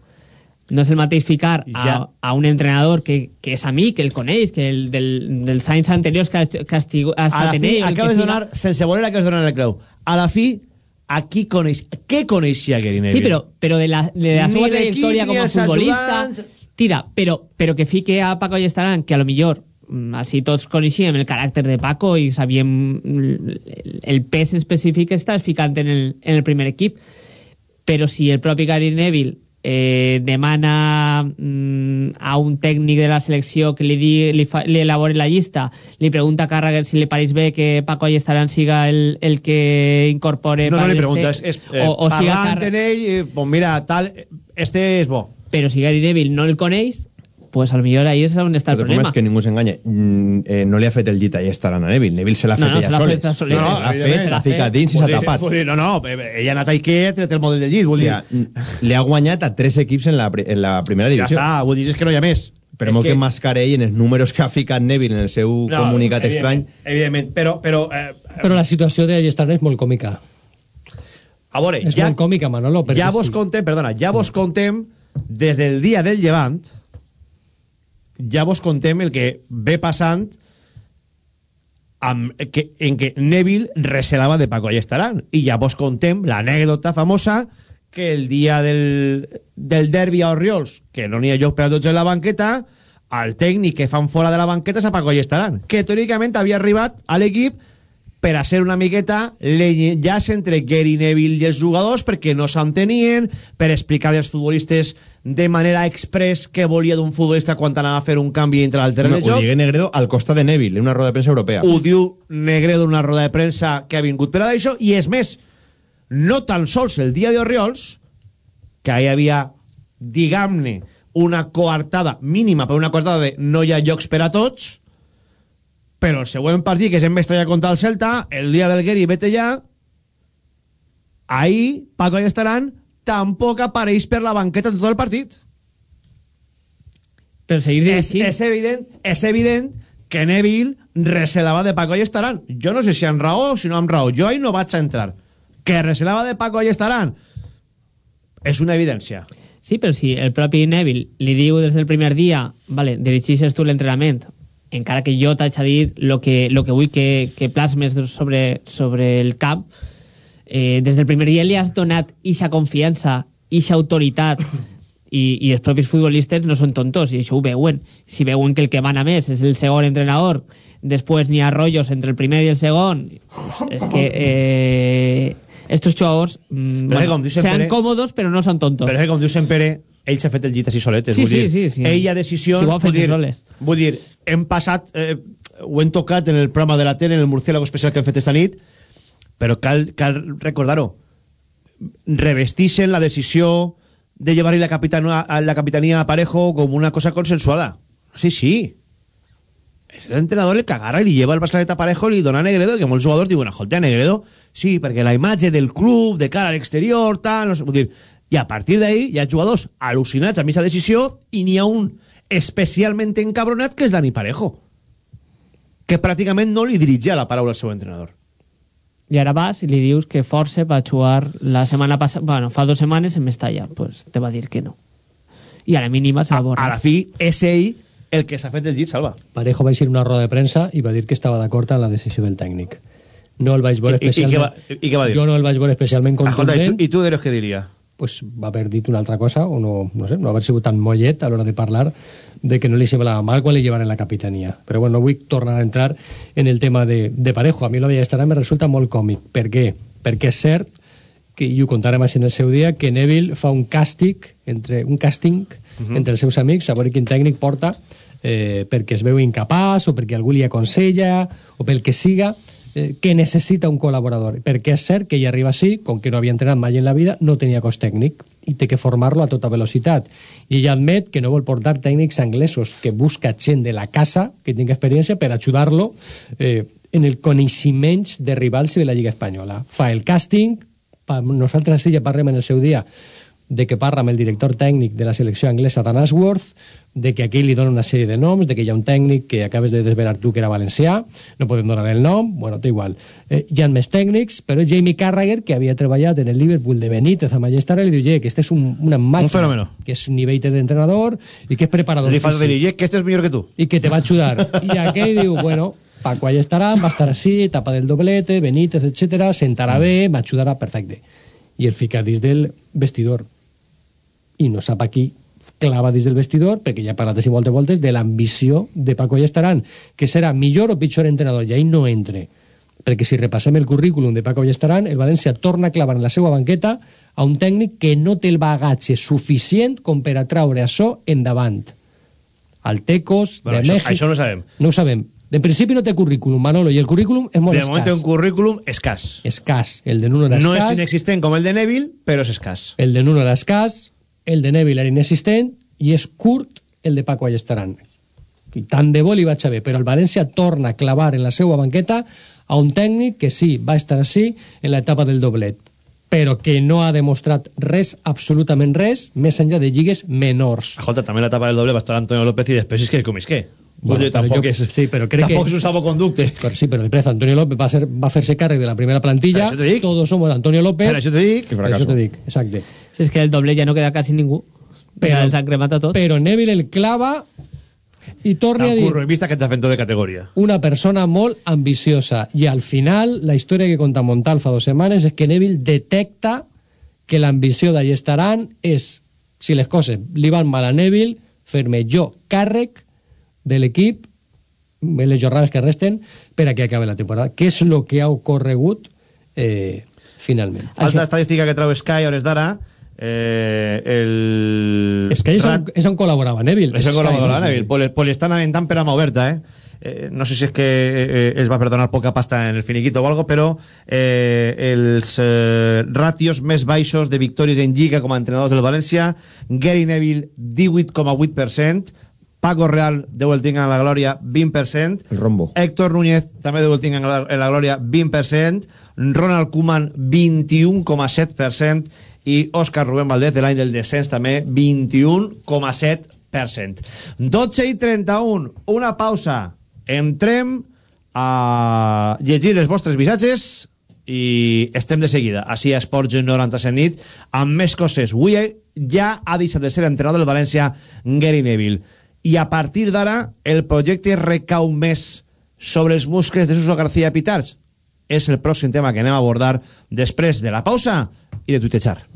No és el mateix ficar a, Ja. a un entrenador que, que és amic, que el coneix, que el del, dels anys anteriors que ha, que ha, estigu, ha a estat la en fi, ell... el que acabes de fica- donar, sense voler acabes de donar el clau. A la fi, a qui coneix, què coneixia Gary Neville? Sí, però, però de la, de la seva trajectòria com a futbolista... ajudants. Tira, però, però que fique a Paco Allestaran, que a lo millor mm, així tots coneixíem el caràcter de Paco i sabíem el- el pes específic que estàs ficant en el, en el primer equip però si el propi Gary Neville eh, demana mm, a un tècnic de la selecció que li, di, li, fa, li elabore la llista, li pregunta a Carragher si li pareix bé que Paco Allestaran siga el, el que incorpore... No, no li d'este- preguntes, és, eh, o, o siga parlant Car- en ell, eh, pues mira, tal, este és bo. Però si Gary Neville no el coneix, pues al millor ahí és on està el De totes problema. formes, que ningú s'enganya. Mm, eh, no li ha fet el llit a Estaran a Neville. Neville se l'ha No, fet no, ella se sola. No, no, l'ha fet, s'ha ficat dins i s'ha tapat. dir, No, no, ella ha anat a Ikea, ha tret el model del llit, vull dir... li ha guanyat a tres equips en la, en la primera Ja divisió. està, vull dir, és que no hi ha més. Però molt que- que mascar ell en els números que ha ficat Neville en el seu No, comunicat evidentment, estrany. Evidentment, però... però eh, Però la situació de Allestaran és molt còmica. a veure, És ja, molt còmica, Manolo. ja vos sí. contem, perdona, ja vos contem des del dia del llevant ja vos contem el que ve passant amb, que, en què Neville recelava de Paco Allestaran. I ja vos contem l'anècdota famosa que el dia del, del derbi a Oriols que no n'hi ha lloc per a tots en la banqueta al tècnic que fan fora de la banqueta és a Paco Allestaran que teòricament havia arribat a l'equip per a ser una miqueta l'enllaç entre Gary Neville i els jugadors perquè no s'entenien, per explicar als futbolistes de manera express què volia d'un futbolista quan anava a fer un canvi entre l'altre No, de ho joc. digué Negredo al costa de Neville, en una roda de premsa europea. Ho diu Negredo en una roda de premsa que ha vingut per a això, i és més, no tan sols el dia d'Oriols, que hi havia, diguem-ne, una coartada mínima, però una coartada de no hi ha llocs per a tots, però el següent partit, que és en Mestalla contra el Celta, el dia del Gary, vete ja, ahí Paco Allestaran tampoc apareix per la banqueta tot el partit. Però seguir és, és evident, és evident que Neville recelava de Paco Allestaran. Jo no sé si amb raó o si no amb raó. Jo ahí no vaig a entrar. Que recelava de Paco Allestaran és una evidència. Sí, però si el propi Neville li diu des del primer dia, vale, dirigixes tu l'entrenament, encara que jo t'haig dit lo que, lo que vull que, que plasmes sobre, sobre el camp, eh, des del primer dia li has donat ixa confiança, ixa autoritat, i, i els propis futbolistes no són tontos, i això ho veuen. Si veuen que el que mana més és el segon entrenador, després n'hi ha rotllos entre el primer i el segon, és que eh, estos jugadors mm, que com diu sempre- còmodos però no són tontos. Però és que, com diu sempre, ell s'ha fet el llit així soletes. Sí, vull sí, dir, sí, sí. Ell ha decisions... Si ho ha fet dir, soles. vull dir, hem passat... Eh, ho hem tocat en el programa de la tele, en el murciélago especial que hem fet esta nit, però cal, cal recordar-ho. Revestixen la decisió de llevar-hi la, capitania, a la capitania a Parejo com una cosa consensuada. Sí, sí. És l'entrenador el que agarra i li lleva el bascalet a Parejo i li dona a Negredo, que molts jugadors diuen, escolta, Negredo, sí, perquè la imatge del club, de cara a l'exterior, tal, no sé, vull dir, i a partir d'ahí hi ha jugadors al·lucinats amb aquesta decisió i n'hi ha un especialment encabronat que és Dani Parejo, que pràcticament no li dirigia la paraula al seu entrenador. I ara vas i li dius que Force va jugar la setmana passada, bueno, fa dues setmanes en Mestalla. Pues te va dir que no. I a la mínima se va borrar. A la fi, és ell el que s'ha fet el llit, Salva. Parejo va eixir una roda de premsa i va dir que estava d'acord amb la decisió del tècnic. No el vaig veure I- i- i especialment... què va- i què va dir? Jo no el vaig veure especialment Escolta, i contundent. tu, i tu eres què diria? Pues, va haver dit una altra cosa o no, no sé, no haver sigut tan mollet a l'hora de parlar de que no li semblava mal quan li llevaren la capitania. Però bueno, no vull tornar a entrar en el tema de, de Parejo. A mi lo de Estarà me resulta molt còmic. Per què? Perquè és cert que, i ho contarem així en el seu dia, que Neville fa un càstig, entre, un càsting Mhm. entre els seus amics, a veure quin tècnic porta eh, perquè es veu incapaç o perquè algú li aconsella o pel que siga que necessita un col·laborador. Perquè és cert que ell arriba així com que no havia entrenat mai en la vida, no tenia cos tècnic i té que formar-lo a tota velocitat. I ell admet que no vol portar tècnics anglesos que busca gent de la casa que tingui experiència per ajudar-lo eh, en el coneixement de rivals de la Lliga Espanyola. Fa el càsting nosaltres sí ja parlem en el seu dia de que parla amb el director tècnic de la selecció anglesa Dan Ashworth, de que aquí li dona una sèrie de noms, de que hi ha un tècnic que acabes de desvelar tu que era valencià, no podem donar el nom, bueno, té igual. Eh, hi ha més tècnics, però és Jamie Carragher, que havia treballat en el Liverpool de Benítez a Manchester, i li diu, "Oye, que este és un, una màquina, fenómeno. que és un nivell d'entrenador i que és preparador Li falta físic dir, que este és millor que tu. y que te va a ayudar. Y aquell diu, bueno, Paco ahí estarà, va estar així, etapa del doblete, Benítez, etcétera, sentarà bé, m'ajudarà, perfecte. I el fica dins del vestidor. I no sap aquí clava dins del vestidor, perquè ja ha parlat així moltes voltes, de l'ambició de Paco Allestaran, que serà millor o pitjor entrenador, i ahí no entre. Perquè si repassem el currículum de Paco Allestaran, el València torna a clavar en la seva banqueta a un tècnic que no té el bagatge suficient com per a traure això endavant. Al Tecos, Bueno, de això, Mèxic... això no ho sabem. No ho sabem. De principi no té currículum, Manolo, i el currículum és molt De moment té escàs. un currículum escàs. Escàs. El de Nuno era No és escàs, inexistent com el de Neville, però és escàs. el de Nuno era escàs, el de Neville era inexistent, i és curt el de Paco Allestaran. I tant de bo li vaig bé, però el València torna a clavar en la seva banqueta a un tècnic que sí, va estar així en l'etapa del doblet, però que no ha demostrat res, absolutament res, més enllà de lligues menors. Escolta, també l'etapa del doble va estar Antonio López i després és que com és que. Bueno, tampoc jo- és, sí, però crec tampoc que- és un salvoconducte. Però sí, però després Antonio López va, ser, va fer-se càrrec de la primera plantilla. Todos somos Antonio López. Per això te dic. Per això te dic, exacte. Si és que el doble ja no queda quasi ningú. Però els han cremat a tot. Però Neville el clava i torna a dir curro, he vist aquest defensor de categoria. una persona molt ambiciosa i al final la història que conta Montal fa dues setmanes és que Neville detecta que l'ambició d'Allestaran és, si les coses li van mal a Neville, fer-me jo càrrec de l'equip les jornades que resten per a que acabe la temporada. Què és el que ha ocorregut eh, finalment? Altra estadística que treu Sky a hores d'ara, eh, el... És que és on, és on col·laborava Neville. Això Sky, col·laborava sí, sí. Neville. Pues, pues li estan aventant per a mà oberta, eh? Eh, no sé si és que eh, es va perdonar poca pasta en el finiquito o algo, però eh, els eh, ratios més baixos de victòries en Lliga com a entrenadors del València, Gary Neville, 18,8%, Paco Real, deu el tinc en la glòria, 20%, El rombo. Héctor Núñez, també deu el tinc en la, en la glòria, 20%, Ronald Koeman, 21,7%, i Òscar Rubén Valdez, de l'any del descens, també 21,7%. 12 i 31, una pausa. Entrem a llegir els vostres missatges i estem de seguida. Així a Esports 97 nit, amb més coses. Avui ja ha deixat de ser entrenador del València Gary Neville. I a partir d'ara, el projecte recau més sobre els muscles de Suso García Pitarch. És el pròxim tema que anem a abordar després de la pausa i de tuitejar.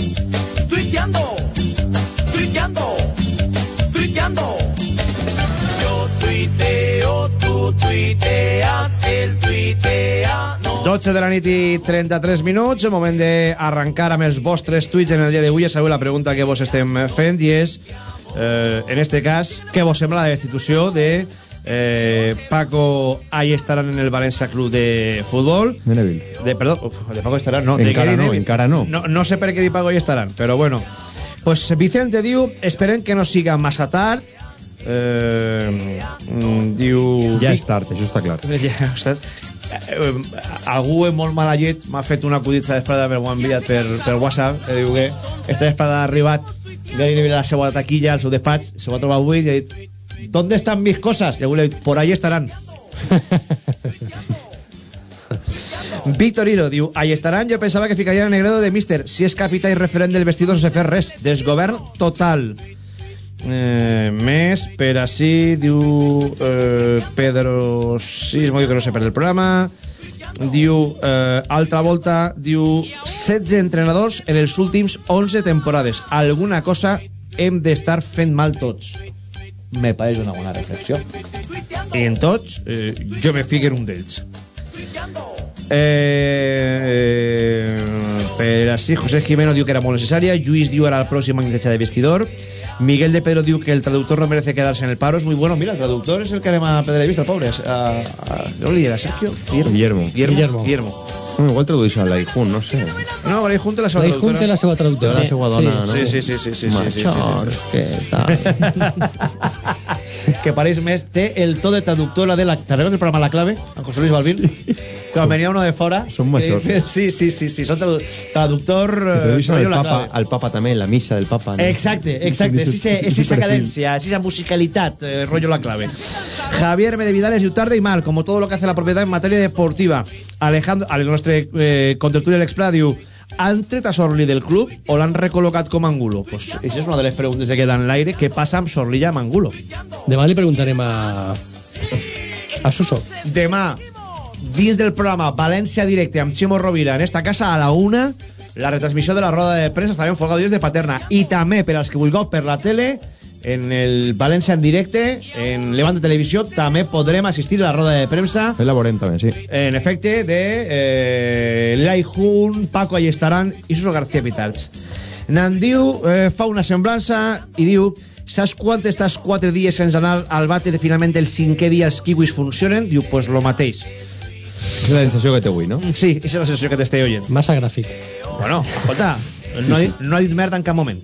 tuiteando, tuiteando, tuiteando. Yo tuiteo, tú tuiteas, él tuitea. No. 12 de la nit i 33 minuts, moment d'arrencar amb els vostres tuits en el dia d'avui. Ja sabeu la pregunta que vos estem fent i és, eh, en este cas, què vos sembla la destitució de eh, Paco Ayestarán en el València Club de Futbol? De Neville. De, perdó, uf, de Paco Ayestarán, no. de Encara Gary no, encara no. no. No sé per què diu Paco Ayestarán, però bueno. Pues Vicente diu, esperem que no siga massa tard. Eh, mm, diu... Ja és tard, això està clar. Ja, ostres, eh, algú amb molt mala llet m'ha fet una acudit a vesprada per m'ho enviat per, per WhatsApp que diu que esta vesprada ha arribat Neville a la seva taquilla, al seu despatx se ho ha trobat buit i ha dit ¿dónde están mis cosas? ha dit, por ahí estarán. Víctor Hiro diu Ahí estaran, jo pensava que ficaria en el grado de míster Si és capità i referent del vestidor no se fer res Desgovern total. Eh, Més per així Diu eh, Pedro Sismo Diu que no sé per el programa. Diu eh, Altra volta Diu 16 entrenadors en els últims 11 temporades. Alguna cosa hem d'estar fent mal tots Me pareix una bona reflexió. I en tots eh, Jo me fico en un d'ells. Eh, per així, José Jimeno diu que era molt necessària, Lluís diu era el pròxim magneteja de vestidor, Miguel de Pedro diu que el traductor no merece quedarse en el paro, es muy bueno, mira, el traductor es el que anem a pedir vista, el pobre, a, a, no li era Sergio? Guillermo. Guillermo. Guillermo. Bueno, igual traduïixen la Ijun, no sé. No, la Ijun té la seva La traductora. Ijun té la seva traductora. La seva dona, no? Sí, sí, sí, sí, sí, sí, sí, sí, sí, què tal? que pareix més, té el to de traductora de la... ¿Te recordes del programa La Clave? Amb José Luis Balvin? Quan venia uno de fora... Són majors. Sí, sí, sí, sí, són tradu traductor... Que eh, al La papa, al papa també, la missa del papa. No? Exacte, exacte, és esa, és esa cadencia, es esa musicalitat, eh, rollo la clave. Javier Medevidales diu tarde y mal, como todo lo que hace la propiedad en materia deportiva. Alejandro, al nostre eh, contertuli a l'Expla diu han tret a Sorli del club o l'han recol·locat com a Angulo? Pues, això és una de les preguntes que queden en l'aire. Què passa amb Sorli i amb Angulo? Demà li preguntarem a... a Suso. Demà, dins del programa València Directe amb Ximo Rovira en esta casa a la una, la retransmissió de la roda de premsa estarà en Folgado de Paterna. I també, per als que vulgueu per la tele, en el València en directe, en Levante Televisió, també podrem assistir a la roda de premsa la veurem també, sí. en efecte, de eh, Lai Jun, Paco Allestaran i Suso García Pitarch. N'en diu, eh, fa una semblança i diu saps quant estàs quatre dies sense anar al vàter finalment el cinquè dia els kiwis funcionen? Diu, pues lo mateix. És la sensació que té avui, no? Sí, és la sensació que t'estic oient. Massa gràfic. Bueno, escolta, no no ha dit merda en cap moment.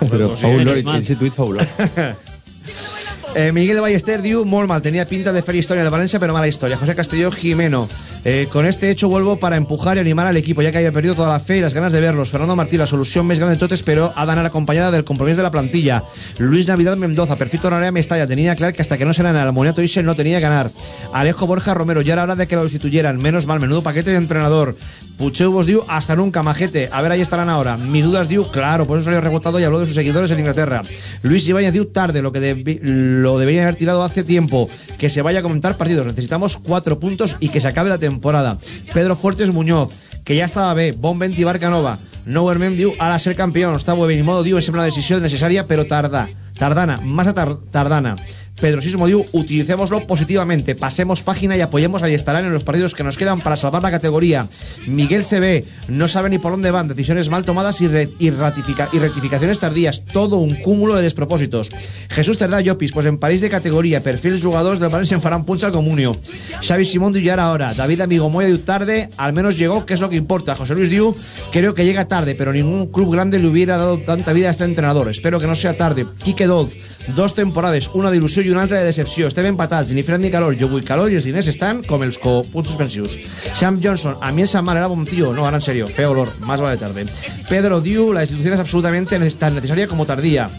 Però fa olor, ese tuit fa olor. Eh, Miguel Ballester diu molt mal, tenía pinta de fer historia del Valencia, pero mala historia. José Castelló Jimeno, eh, con este hecho vuelvo para empujar y animar al equipo, ya que había perdido toda la fe y las ganas de verlos. Fernando Martí, la solución más grande de totes, pero ha d'anar acompañada del compromiso de la plantilla. Luis Navidad Mendoza, perfil tornaré a Mestalla, tenía claro que hasta que no se en el Moniato Ixel no tenía que ganar. Alejo Borja Romero, ya era hora de que lo destituyeran, menos mal, menudo paquete de entrenador. Pucheu vos diu, hasta nunca, majete. A ver, ahí estarán ahora. Mis dudas diu, claro, por eso salió rebotado y habló de sus seguidores en Inglaterra. Luis Ibáñez diu, tarde, lo que debi- lo deberían haber tirado hace tiempo. Que se vaya a comentar partidos. Necesitamos cuatro puntos y que se acabe la temporada. Pedro Fuertes Muñoz, que ya estaba bé. Bon vent i barca nova. No Hermem diu, ara ser campió. Està bé, ni modo diu, és una decisió necessària, però tarda. Tardana, massa tar tardana. Pedro Sismo diu, utilicémoslo positivamente, pasemos página y apoyemos a estarán en los partidos que nos quedan para salvar la categoría. Miguel CB, no sabe ni por dónde van, decisiones mal tomadas y, y y rectificaciones tardías, todo un cúmulo de despropósitos. Jesús Cerdà Llopis, pues en París de categoría, perfil jugadores del Valencia en farán puncha al comunio. Xavi Simón diu, ya era hora. David Amigo Moya diu, tarde, al menos llegó, que es lo que importa. José Luis diu, creo que llega tarde, pero ningún club grande le hubiera dado tanta vida a este entrenador. Espero que no sea tarde. Quique Doz, dos temporades, una d'il·lusió una altra de decepció. Estem empatats, ni fred ni calor. Jo vull calor i els diners estan com els co punts suspensius. Sam Johnson, a mí esa mal era bon tío. No, ahora en serio, feo olor, más vale tarde. Pedro Diu, la institución es absolutamente tan necesaria como tardía.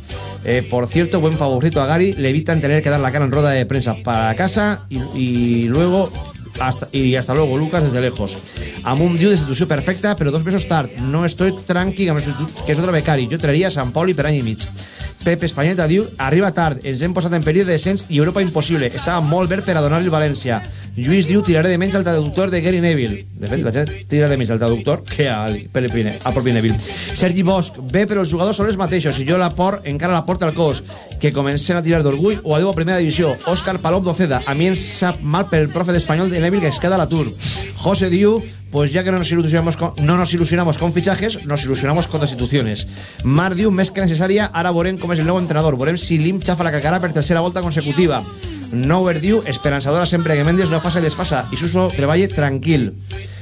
Eh, por cierto, buen favorito a Gary, le evitan tener que dar la cara en rueda de prensa para casa y, y luego hasta, y hasta luego, Lucas, desde lejos. Amb un diu destitució perfecta, però dos mesos tard. No estoy tranqui, que és otro becari. Jo traeria Sant Pol i per any i mig. Pepe Espanyeta diu, arriba tard, ens hem posat en període de descens i Europa impossible. Estava molt verd per a donar-li el València. Lluís diu, tiraré de menys al traductor de Gary Neville. De fet, la gent tira de menys al traductor que al, per el al propi Neville. Sergi Bosch, bé, però els jugadors són els mateixos i jo la por, encara la porta al cos. Que comencen a tirar d'orgull o adeu a primera divisió. Òscar Palop Doceda, a mi em sap mal per el profe d'espanyol de Neville que es queda a l'atur. José diu, pues ya que no nos ilusionamos con, no nos ilusionamos con fichajes, nos ilusionamos con destituciones. Mar diu, més que necessària, ara veurem com és el nou entrenador. Veurem si Lim xafa la cacara per tercera volta consecutiva. Nover diu, esperanzadora sempre que Mendes no fasa y desfasa y Suso treballe tranquil.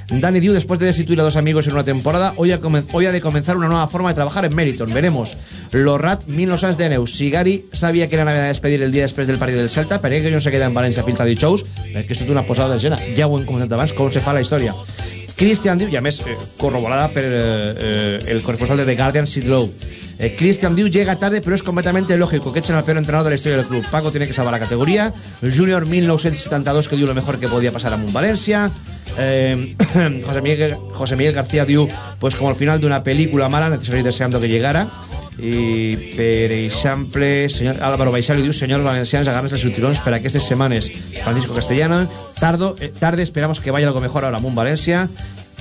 Dani diu, después de destituir a dos amigos en una temporada, hoy ha, hoy de comenzar una nueva forma de trabajar en Meriton. Veremos. Lorrat, mil no saps de Neus. Si Gary sabia que era de despedir el dia després del partit del Celta, per què que no se queda en València fins a dijous? Perquè és tota una posada de gena. Ja ho hem comentat abans, se fa la història. Christian diu, i a eh, corroborada eh, eh, el corresponsal de The Guardian, Sid Lowe. Christian Diu llega tarde, pero es completamente lógico que echen al peor entrenador de la historia del club. Paco tiene que salvar la categoría. Junior 1972 que dio lo mejor que podía pasar a Mun Valencia. José, Miguel, García Diu, pues como al final de una película mala, necesario deseando que llegara. I per exemple, senyor Álvaro Baixal li diu senyors valencians, agarres els cinturons per aquestes setmanes. Francisco Castellano, tardo, eh, tarde esperamos que vaya algo mejor ahora Mun Valencia.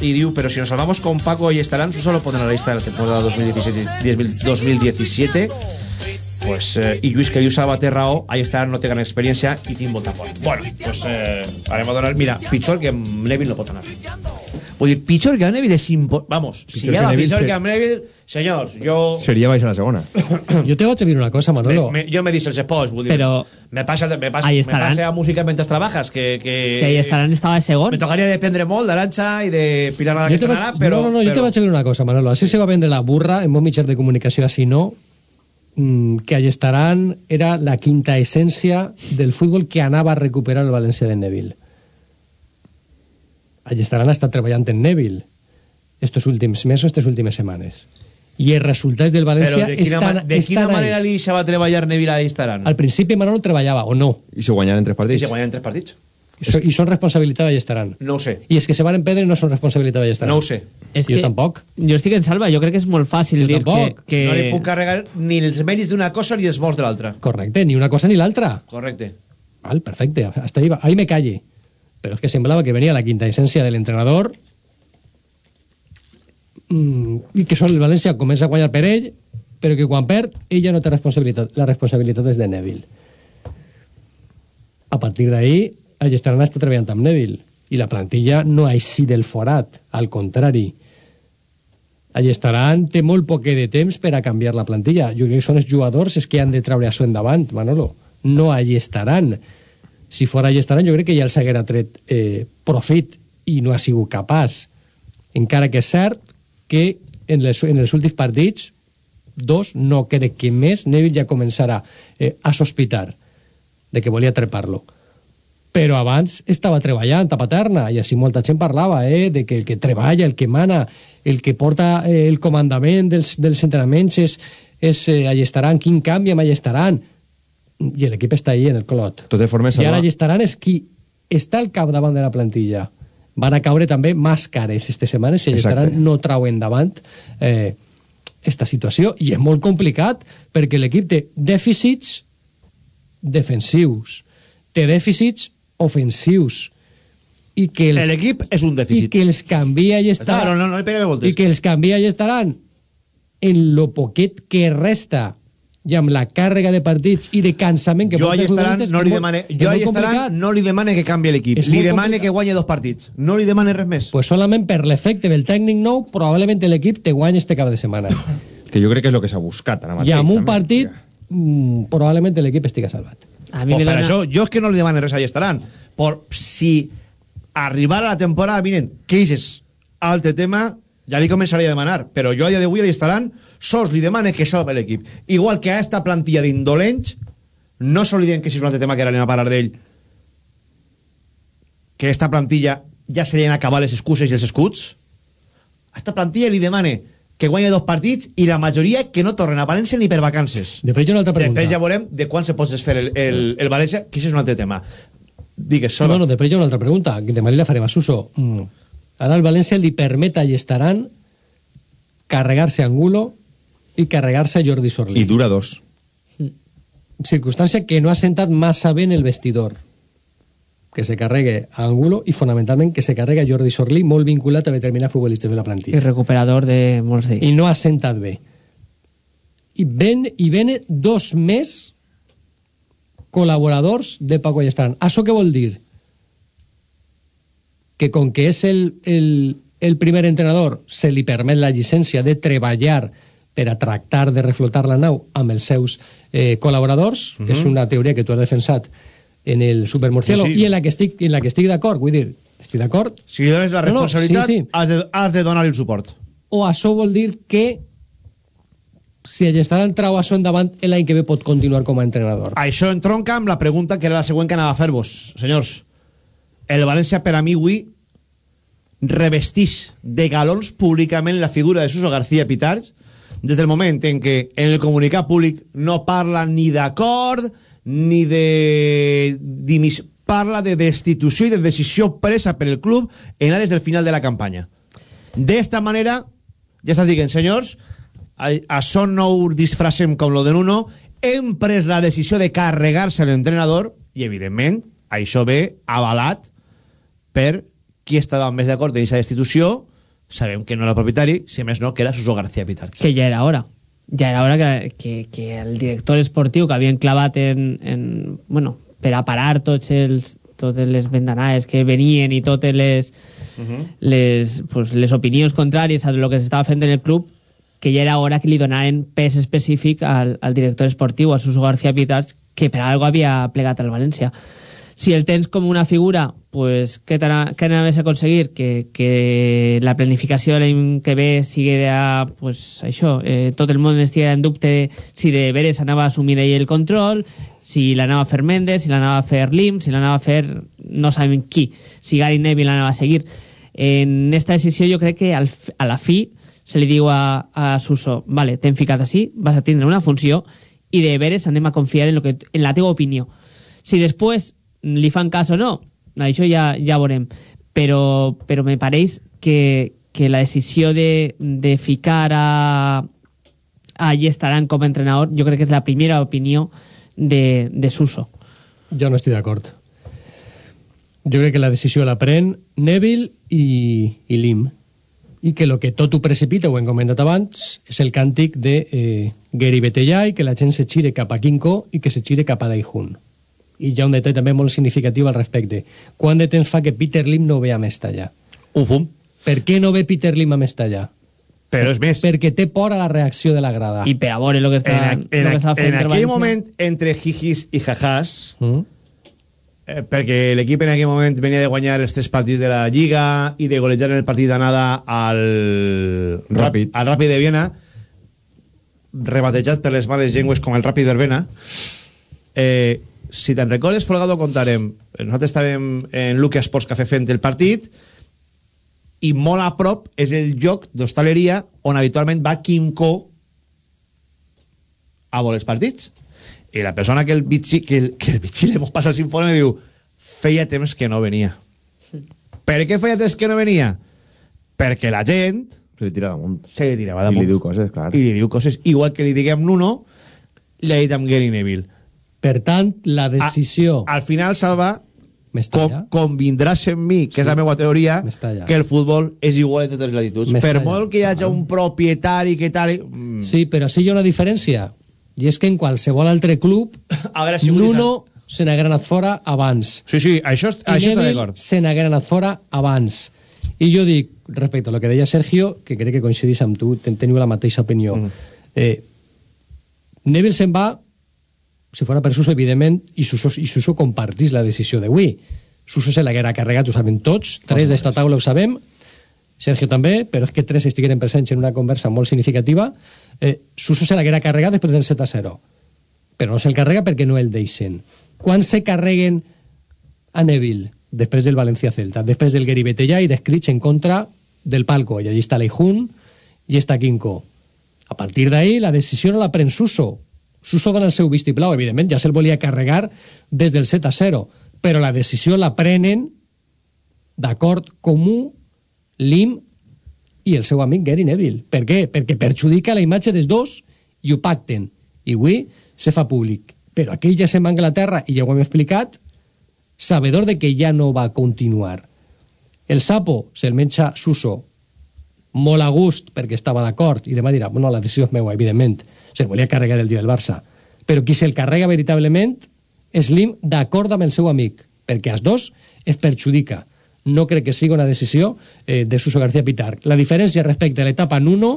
Y diu, pero si nos salvamos con Paco y estarán, solo pondrán la lista de la temporada 2017, 2017 pues, eh, i Lluís que té raó, ahí està, no experiència i tinc molta por. Bueno, pues eh, harem a donar... Mira, pitjor que Neville no pot anar. Vull dir, pitjor que Neville és impo... Vamos, si Pitjor hi ha Neville pitjor que Neville, senyors, jo... Seria baixar a la segona. Jo te vaig a dir una cosa, Manolo. Me, me, jo me dice els esports, vull dir... Però- Me passa, me passa, Ahí me estarán. passa a música mentre trabajas, que... que Si ahí estarán, estaba de segon. Me tocaria dependre molt d'Aranxa i de Pilar Nada Jo que vaig- però... no, no, no, jo te però... vaig a dir una cosa, Manolo. Així se va vendre la burra en bon mitjà de comunicació, així no, que Allestaran era la quinta essència del futbol que anava a recuperar el València de Neville. Allestaran ha estat treballant en Neville estos últims mesos, estas últimes setmanes. I els resultats del Però València de quina, estan, ma- de quina estan manera ahí. li se va treballar Neville a Instaran? Al principi Manolo treballava, o no? I se guanyaran tres I partits. se guanyen tres partits. I, so, I són responsabilitat d'Allestaran. No ho sé. I és que se van en pedra no són responsabilitat d'Allestaran. No ho sé. És jo que tampoc. Jo estic en salva, jo crec que és molt fàcil Jo dir tampoc. que... que... No li puc carregar ni els mèrits d'una cosa ni els morts de l'altra. Correcte, ni una cosa ni l'altra. Correcte. Val, perfecte, hasta ahí, va. ahí me calle. Pero es que semblaba que venía la quinta esencia del entrenador mm, i que sol el València comença a guanyar per ell, però que quan perd, ell ja no té responsabilitat. La responsabilitat és de Neville. A partir d'ahí, el Gestarana està treballant amb Neville i la plantilla no ha així del forat, al contrari. El Gestaran té molt poc de temps per a canviar la plantilla. Jo crec que són els jugadors els que han de treure això endavant, Manolo. No a Gestaran. Si fora Gestaran, jo crec que ja els haguera tret eh, profit i no ha sigut capaç. Encara que és cert que en, les, en els últims partits, dos, no crec que més, Neville ja començarà eh, a sospitar de que volia trepar-lo però abans estava treballant a Paterna i així molta gent parlava eh, de que el que treballa, el que mana el que porta eh, el comandament dels, dels entrenaments és, és eh, Allestaran, quin canvi amb Allestaran i l'equip està ahí en el clot. Tot de forma i ara Allestaran és qui està al cap davant de la plantilla. Van a caure també màscares esta setmana si Allestaran no trau endavant eh, esta situació. I és molt complicat perquè l'equip té dèficits defensius. Té dèficits ofensius i que els, L'equip és un dèficit. i que els canvia i està no, no, no i que els canvia i estaran en lo poquet que resta i amb la càrrega de partits i de cansament que jo ahí estaran, no és li demane, jo ahí estaran, no li demane que canvi l'equip. Li demane complicat. que guanye dos partits. No li demane res més. pues solament per l'efecte del tècnic nou probablement l'equip te guanya este cap de setmana Que jo crec que és el que s'ha buscat ara i mateix. amb un també. partit mm, probablement l'equip estiga salvat a Pues per això, jo és que no li demane res a estaran. Por si arribar a la temporada vinent, que és altre tema, ja li començaria a demanar. Però jo a dia d'avui a estaran, sols li demane que salve l'equip. Igual que a esta plantilla d'indolents, no s'obliden que si és un altre tema que ara anem a parlar d'ell, que esta plantilla ja serien acabar les excuses i els escuts, a esta plantilla li demane que guanya dos partits i la majoria que no tornen a València ni per vacances. després hi ha una altra pregunta Després ja veurem de quan se pot desfer el, el, el València, que això és un altre tema. Digues, Sola. bueno, després hi ha una altra pregunta, que li la farem a Suso. Mm. Ara el València li permet a Llestaran carregar-se Angulo i carregar-se Jordi Sorlí. I dura dos. Circumstància que no ha sentat massa bé en el vestidor. Que se carregue a Angulo i fonamentalment que se carregue a Jordi Sorlí, molt vinculat a determinats futbolistes de la i plantilla. recuperador de molts d'ells. I no ha sentat bé. I ven, i ven dos més col·laboradors de Paco Allestaran. Això què vol dir? Que com que és el, el, el primer entrenador, se li permet la llicència de treballar per a tractar de reflotar la nau amb els seus eh, col·laboradors, uh Mhm. -huh. és una teoria que tu has defensat en el Supermurcielo, Sí, sí. i en la que estic, en la que estic d'acord, vull dir, estic d'acord, Si li dones la No, no, responsabilitat, sí, sí. Has, de, has de donar-li el suport. o això vol dir que si Allestaran trau això endavant l'any que ve pot continuar com a entrenador. Això entronca amb la pregunta que era la següent que anava a fer-vos. Senyors, el València per a mi avui revestís de galons públicament la figura de Suso García Pitarch des del moment en què en el comunicat públic no parla ni d'acord ni de dimis parla de destitució i de decisió presa per el club en ares del final de la campanya. D'esta manera, ja estàs dient, senyors, això no ho disfracem com lo de Nuno, hem pres la decisió de carregar-se l'entrenador i, evidentment, això ve avalat per qui estava més d'acord en aquesta destitució. Sabem que no era el propietari, si més no, que era Suso García Pitarch. que ja era hora ja era hora que, que, que el director esportiu que havien clavat en, en bueno, per a parar tots els, totes les vendanades que venien i totes les, les, pues, les opinions contràries a lo que s'estava fent en el club que ja era hora que li donaren pes específic al, al director esportiu, a Suso García Pitarch, que per algo havia plegat al València. Si el tens com una figura, pues, què què anaves a aconseguir? Que, que la planificació de l'any que ve siguera, pues, això, eh, tot el món estiguera en dubte de si de veres anava a assumir ell el control, si l'anava a fer Mendes, si l'anava a fer Lim, si l'anava a fer no sabem qui, si Gary Neville l'anava a seguir. En esta decisió jo crec que al, a la fi se li diu a, a Suso, vale, t'hem ficat així, vas a tindre una funció i de veres anem a confiar en, lo que, en la teva opinió. Si després li fan cas o no, això ja, ja veurem. Però, però me pareix que, que la decisió de, de ficar a, a Allestaran com a entrenador jo crec que és la primera opinió de, de Suso. Jo no estic d'acord. Jo crec que la decisió la pren Neville i, i Lim i que el que tot ho precipita, ho hem comentat abans, és el càntic de eh, Gary Betellai, que la gent se gire cap a Quinco i que se gire cap a Daihun. I hi ha un detall també molt significatiu al respecte. Quant de temps fa que Peter Lim no ve a Mestalla? Un fum. Per què no ve Peter Lim a Mestalla? Però és més... Perquè té por a la reacció de la grada. I per a veure el que està, En, lo en, que està fent en el aquell València. moment, entre jijis i jajàs, Mm? eh, perquè l'equip en aquell moment venia de guanyar els tres partits de la Lliga i de golejar en el partit d'anada al Ràpid. al Ràpid de Viena rebatejat per les males llengües com el Ràpid Verbena eh, si te'n recordes Folgado contarem nosaltres estàvem en Luque Sports Café fent el partit i molt a prop és el lloc d'hostaleria on habitualment va Quimco a veure els partits i la persona que el bitxi que el, que el bitxi li passa el sinfone diu feia temps que no venia per què feia temps que no venia? perquè la gent Se li tira damunt. se li tirava I damunt li diu coses, clar. i li diu coses igual que li diguem Nuno li ha dit amb Gary Neville Per tant, la decisió... al final Salva com, Mestalla. convindràs amb mi que és la meva teoria que el futbol és igual en totes les latituds per molt que hi hagi un propietari que tal mm, Sí, però sí hi ha una diferència. I és que en qualsevol altre club, haguera sigut Nuno se n'haguera anat fora abans. Sí, sí, això, això està d'acord. se n'haguera anat fora abans. I jo dic, respecte a lo que deia Sergio, que crec que coincidís amb tu, ten teniu la mateixa opinió. Mm. Eh, Neville se'n va, si fora per Suso, evidentment, i Suso, i Suso compartís la decisió d'avui. Suso se l'haguera carregat, ho sabem tots, tres d'esta taula ho sabem, Sergio també, però és que tres estigueren presents en una conversa molt significativa. Eh, Suso se l'haguera carregat després del 7 a 0. Però no se'l carrega perquè no el deixen. Quan se carreguen a Neville? Després del Valencia Celta, després del Gary Betella i d'escrits en contra del palco. I allí està Leijun i està Quinco. A partir d'ahí, la decisió no la pren Suso. Suso dona el seu vistiplau, evidentment, ja se'l volia carregar des del 7 a 0, però la decisió la prenen d'acord comú Lim i el seu amic Gary Neville. Per què? Perquè perjudica la imatge dels dos i ho pacten. I avui se fa públic. Però aquell ja se'n va a Anglaterra, i ja ho hem explicat, sabedor de que ja no va continuar. El sapo se'l menja Suso molt a gust perquè estava d'acord i demà dirà, bueno, la decisió és meua, evidentment. Se'l volia carregar el dia del Barça. Però qui se'l carrega veritablement és Lim d'acord amb el seu amic, perquè als dos es perjudica. No crec que sigui una decisió eh, de Suso García Pitar. La diferència respecte a l'etapa en uno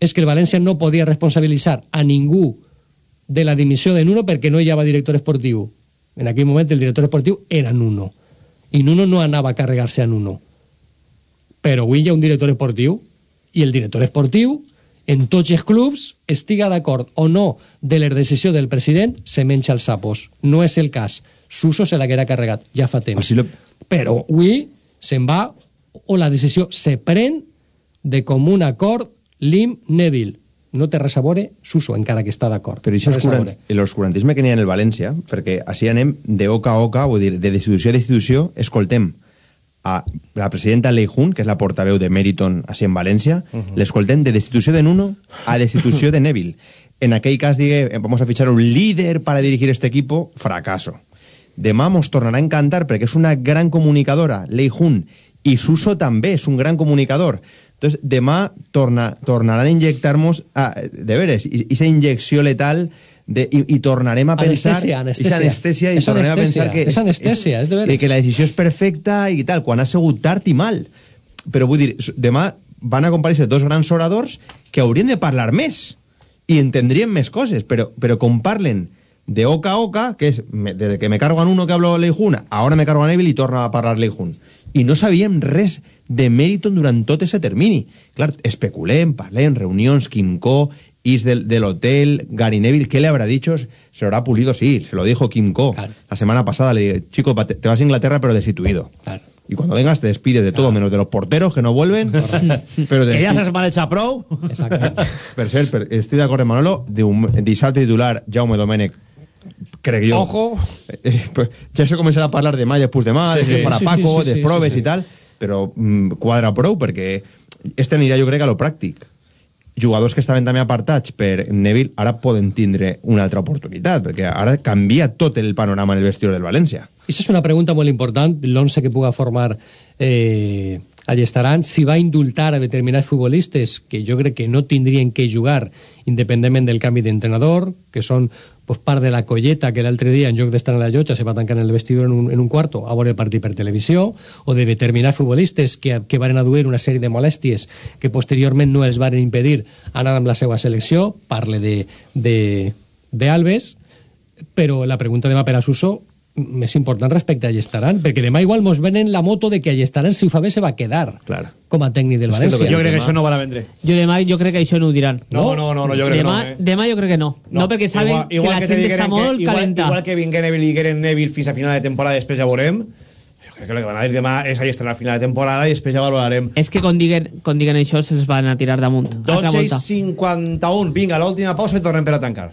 és que el València no podia responsabilitzar a ningú de la dimissió de Nuno perquè no hi havia director esportiu. En aquell moment el director esportiu era Nuno. I Nuno no anava a carregar-se a Nuno. Però avui hi ha un director esportiu i el director esportiu en tots els clubs estiga d'acord o no de la decisió del president se menja els sapos. No és el cas. Suso se l'haguera carregat ja fa temps. Així lo... Però avui se'n va o la decisió se pren de comú acord Lim Neville. No té res a veure Suso, encara que està d'acord. Però això No l'oscurantisme que n'hi ha en el València, perquè així anem de oca a oca, vull dir, de destitució a destitució, escoltem a la presidenta Leijun, que és la portaveu de Meriton així en València, uh -huh. l'escoltem de destitució de Nuno a destitució de Neville. En aquell cas, digue, vamos a fichar un líder para dirigir este equipo, fracaso. Demà mos tornarà a encantar perquè és una gran comunicadora, Leijun, i Suso també és un gran comunicador. Entonces, demà torna, tornaran a injectar-nos, ah, de veres, i- esa inyecció letal de, i, i tornarem a pensar... Anestèsia, anestèsia. Anestèsia, i És tornarem a anestèsia, pensar que... és anestèsia, és de veres. que, la decisió és perfecta i tal, quan ha sigut tard i mal. Però vull dir, demà van a comparèixer dos grans oradors que haurien de parlar més i entendrien més coses, però, però com parlen de oca a oca, que és desde que me cargo en uno que hablo Leijun, ahora me cargo en Evil i torna a parlar Leijun. I no sabíem res de Meriton durant tot ese termini. Clar, especulem, parlem, reunions, Quimco, Is del, del hotel, Gary Neville, ¿qué le habrá dicho? Se lo habrá pulido, sí, se lo dijo Quimco. La semana pasada le dije, chico, te, vas a Inglaterra pero destituido. Y cuando vengas te despides de todo, menos de los porteros que no vuelven. pero Que despi- s'has mal hecho prou. Per cert, per, estic d'acord amb Manolo, dium- dissabte titular Jaume Domènech crec jo. Ojo. Eh, pues, ja se començarà a parlar demà i després demà, Sí, sí, de que sí. farà Sí, Paco, sí, sí, de sí, proves sí, sí. i tal, però mm, quadra prou perquè este anirà jo crec a lo pràctic. Jugadors que estaven també apartats per Neville ara poden tindre una altra oportunitat, perquè ara canvia tot el panorama en el vestidor del València. Esa es una pregunta muy importante, el 11 que pueda formar eh, Allestaran, si va indultar a determinados futbolistas que yo creo que no tendrían que jugar independientemente del cambio de entrenador, que son pues part de la colleta que l'altre dia en lloc d'estar en la llotja se va tancar en el vestidor en un, en un quarto a veure el partit per televisió o de determinats futbolistes que, que varen aduir una sèrie de molèsties que posteriorment no els varen impedir anar amb la seva selecció. Parle de, de, de Alves però la pregunta demà per a Suso més important respecte a Allestaran, perquè demà igual mos venen la moto de que Allestaran, si ho fa bé, se va quedar Clar. com a tècnic del que València. jo crec que això no van a vendre. Jo demà jo crec que això no ho diran. No, no, no, no, jo crec que demà, no, eh. Demà jo crec que no. No, perquè saben que la gent està molt igual, calenta. Igual que vinguen Neville i Geren Neville fins a final de temporada després ja veurem. Jo crec que el que van a dir demà és ahí estar a final de temporada i després ja valorarem. És que quan diguen, quan diguen això se'ls van a tirar damunt. Altra 12 i volta. 51. Vinga, l'última pausa i tornem per a tancar.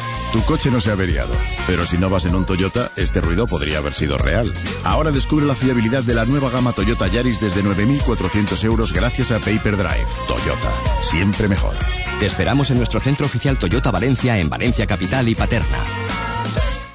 tu coche no se ha averiado. Pero si no vas en un Toyota, este ruido podría haber sido real. Ahora descubre la fiabilidad de la nueva gama Toyota Yaris desde 9.400 euros gracias a Paper Drive. Toyota, siempre mejor. Te esperamos en nuestro centro oficial Toyota Valencia en Valencia Capital y Paterna.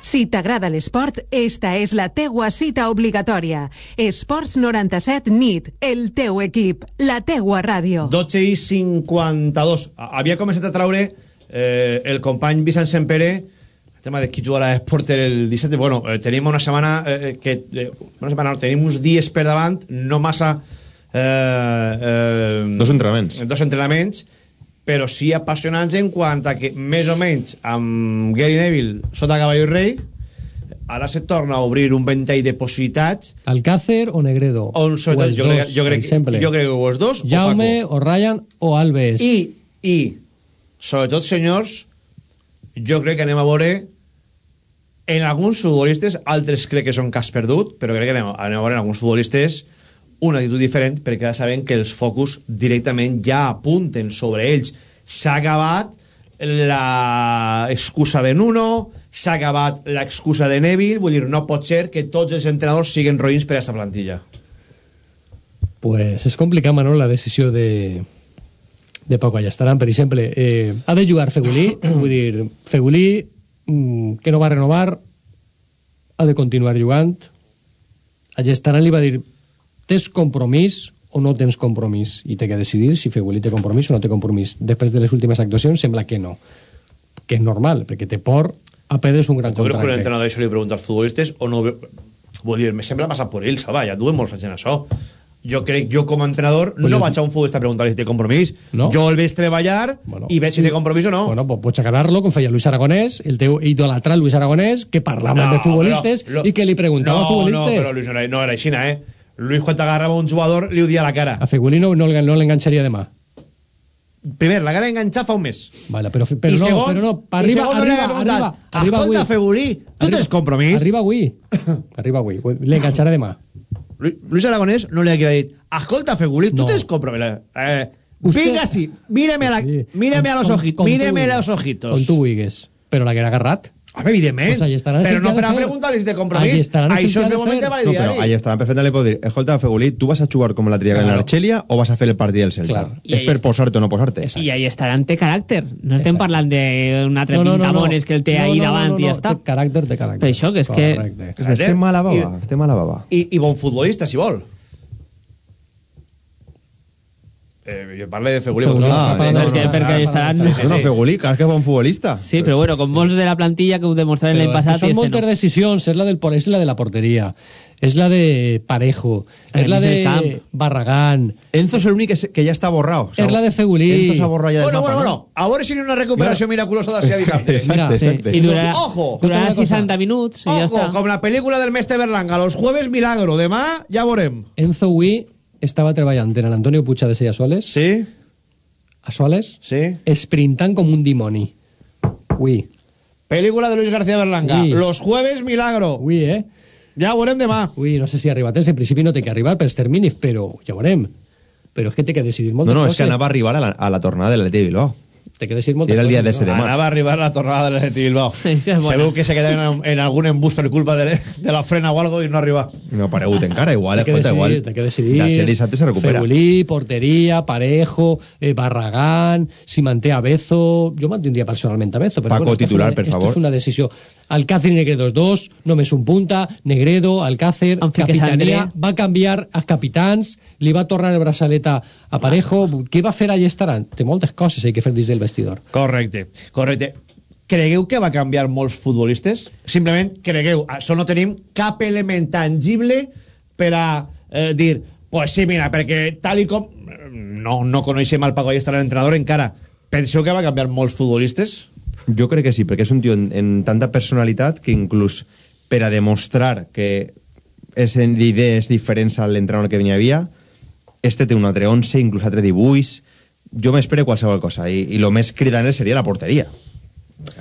Si t'agrada l'esport, esta és la teua cita obligatòria. Esports 97 NIT, el teu equip, la teua ràdio. 12 i 52. A- Havia començat a traure eh, el company Vicent Sempere el tema de qui jugarà Esporter el 17. Bueno, eh, tenim una setmana eh, que... Eh, una setmana, no, tenim uns dies per davant, no massa... Eh, eh, Dos entrenaments. Dos entrenaments, però sí apassionants en quant a que més o menys amb Gary Neville sota cavall i rei ara se torna a obrir un ventall de possibilitats Alcácer o Negredo. on O sobretot els jo, crec, dos, jo, crec, per exemple. jo crec que o els dos Jaume, o Paco o Ryan, o Alves. i, i sobretot senyors jo crec que anem a veure en alguns futbolistes altres crec que són cas perdut però crec que anem, anem a veure en alguns futbolistes una actitud diferent perquè ja saben que els focus directament ja apunten sobre ells. S'ha acabat la excusa de Nuno s'ha acabat l'excusa de Neville vull dir, no pot ser que tots els entrenadors siguin roïns per a esta plantilla. Pues és complicat, Manol, la decisió de, de Paco Allestaran, per exemple. Eh, ha de jugar Fegulí, vull dir, Fegulí, mm, que no va renovar, ha de continuar jugant. Allestaran li va dir, tens compromís o no tens compromís? I té que decidir si Fegulí té compromís o no té compromís. Després de les últimes actuacions sembla que no. Que és normal, perquè té por a perdre's un gran Jo crec que un contracte. entrenador això li pregunta als futbolistes o no... Vull dir, me sembla passar per ell, Salva, ja duem molts anys en això. Jo crec, jo com a entrenador, Pues no jo- vaig a un futbolista a preguntar si té compromís. No. Jo el veig treballar i veig si té compromís o no. Bueno, pues pots agarrar-lo, com feia Luis Aragonès, el teu idolatrat Luis Aragonès, que parlava de futbolistes però lo- i que li preguntava no, a futbolistes. No, però Luis no era, no era així, eh? Luis, quan t'agarrava un jugador, li ho dia a la cara. A Fegulí no, no, no l'enganxaria demà. Primer, la cara enganxar fa un mes. Vale, però, però, I no, segon- però no, arriba, segon no arriba, preguntat, arriba, arriba "Escolta, avui. Fegulí, tu Arriba- tens compromís?" Arriba avui. Arriba avui. L'enganxarà demà. Lu- Luis Aragonès no li ha dit escolta, Fegulí, tu No. tens compromís. Eh, Usted- Vinga, sí, míreme, a la, míreme a los ojitos, tu míreme a los ojitos. Com tu vulguis. Però l'haguera agarrat. Home, evidentment. Pues però el no de per a preguntar-los de Ahí compromís. el Això és de de moment fer. que va No, dir. però ahí està perfecte, li pot dir, escolta, Fegulí, tu vas a jugar com l'altre dia en Claro. l'Arxelia o vas a fer el partit del Celta? Claro. És per posar-te o no posar-te. I ahí estaran té caràcter. No estem parlant d'un altre pintamones que el té ahí davant i ja està. Té caràcter, té caràcter. Per això, que és que... Correcte. És que estem a la baba, estem a la baba. I, I bon futbolista, si vol. Eh, jo de Fegulí. Fegulí, vosaltres ah, no, no, no, no, no, perquè no, estaran- no, Fegulí, clar que és bon futbolista. Sí, però bueno, com molts de la plantilla que ho demostraran l'any passat són este moltes no. decisions, és la, del, és la de la porteria. és la de Parejo, és la de camp. Barragán, Enzo és l'únic que, que ja està borrado. és la de Fegulí. Enzo s'ha borrat ja del Bueno, mapa, bueno, no? bueno. A veure si ha una recuperació miraculosa d'Asia dissabte. Exacte, Sí, exacte. I durarà, Ojo. durarà Una cosa. 60 minuts i ja Ojo, està. com la pel·lícula del mestre Berlanga, los jueves milagro, demà ja veurem. Enzo Ui estava treballant en l'Antonio Puig de Sella Soles, Sí, a Soles, sí. sprintant com un dimoni. Ui, Pel·lícula de Luis García Berlanga, Sí. los jueves milagro. ui, eh? Ja ho veurem demà. Ui, no sé si ha arribat. En principi no té que arribar pels terminis, però ja veurem. Però és que té que decidir moltes No, no, és coses. que anava a arribar a la, a la tornada de l'Atleti Bilbao. Té que decidir moltes Era el dia coses, d'ese no? de març. Anava a arribar la tornada de l'Atleti Bilbao. Això és bona. Segur que se queda en, en algun embús per culpa de, de la frena o algo i no arriba. No ha aparegut encara, igual, escolta, decidir, igual. té que decidir. D'ací a dissabte se recupera. Fegulí, porteria, Parejo, eh, Barragán, si manté a Bezo... Jo mantindria personalment a Bezo. Però Paco, bueno, es titular, una- per esto favor. és una decisió. Alcácer i Negredo dos, només un punta, Negredo, Alcácer, Sandré. va canviar els capitans, li va tornar el braçaleta a Parejo, què va fer allà estaran? Té moltes coses hay que fer dins del vestidor. Correcte, correcte. Cregueu que va canviar molts futbolistes? Simplement cregueu, això no tenim cap element tangible per a eh, dir, pues sí, mira, perquè tal i com... No, no coneixem el Paco Ayestar, l'entrenador, encara. Penseu que va canviar molts futbolistes? Jo crec que sí, perquè és un tio en, en tanta personalitat que inclús per a demostrar que és en d'idees diferents a l'entrenador que venia havia, este té un altre 11, inclús altre dibuix... Jo m'espero qualsevol cosa, i, i lo més cridaner seria la porteria.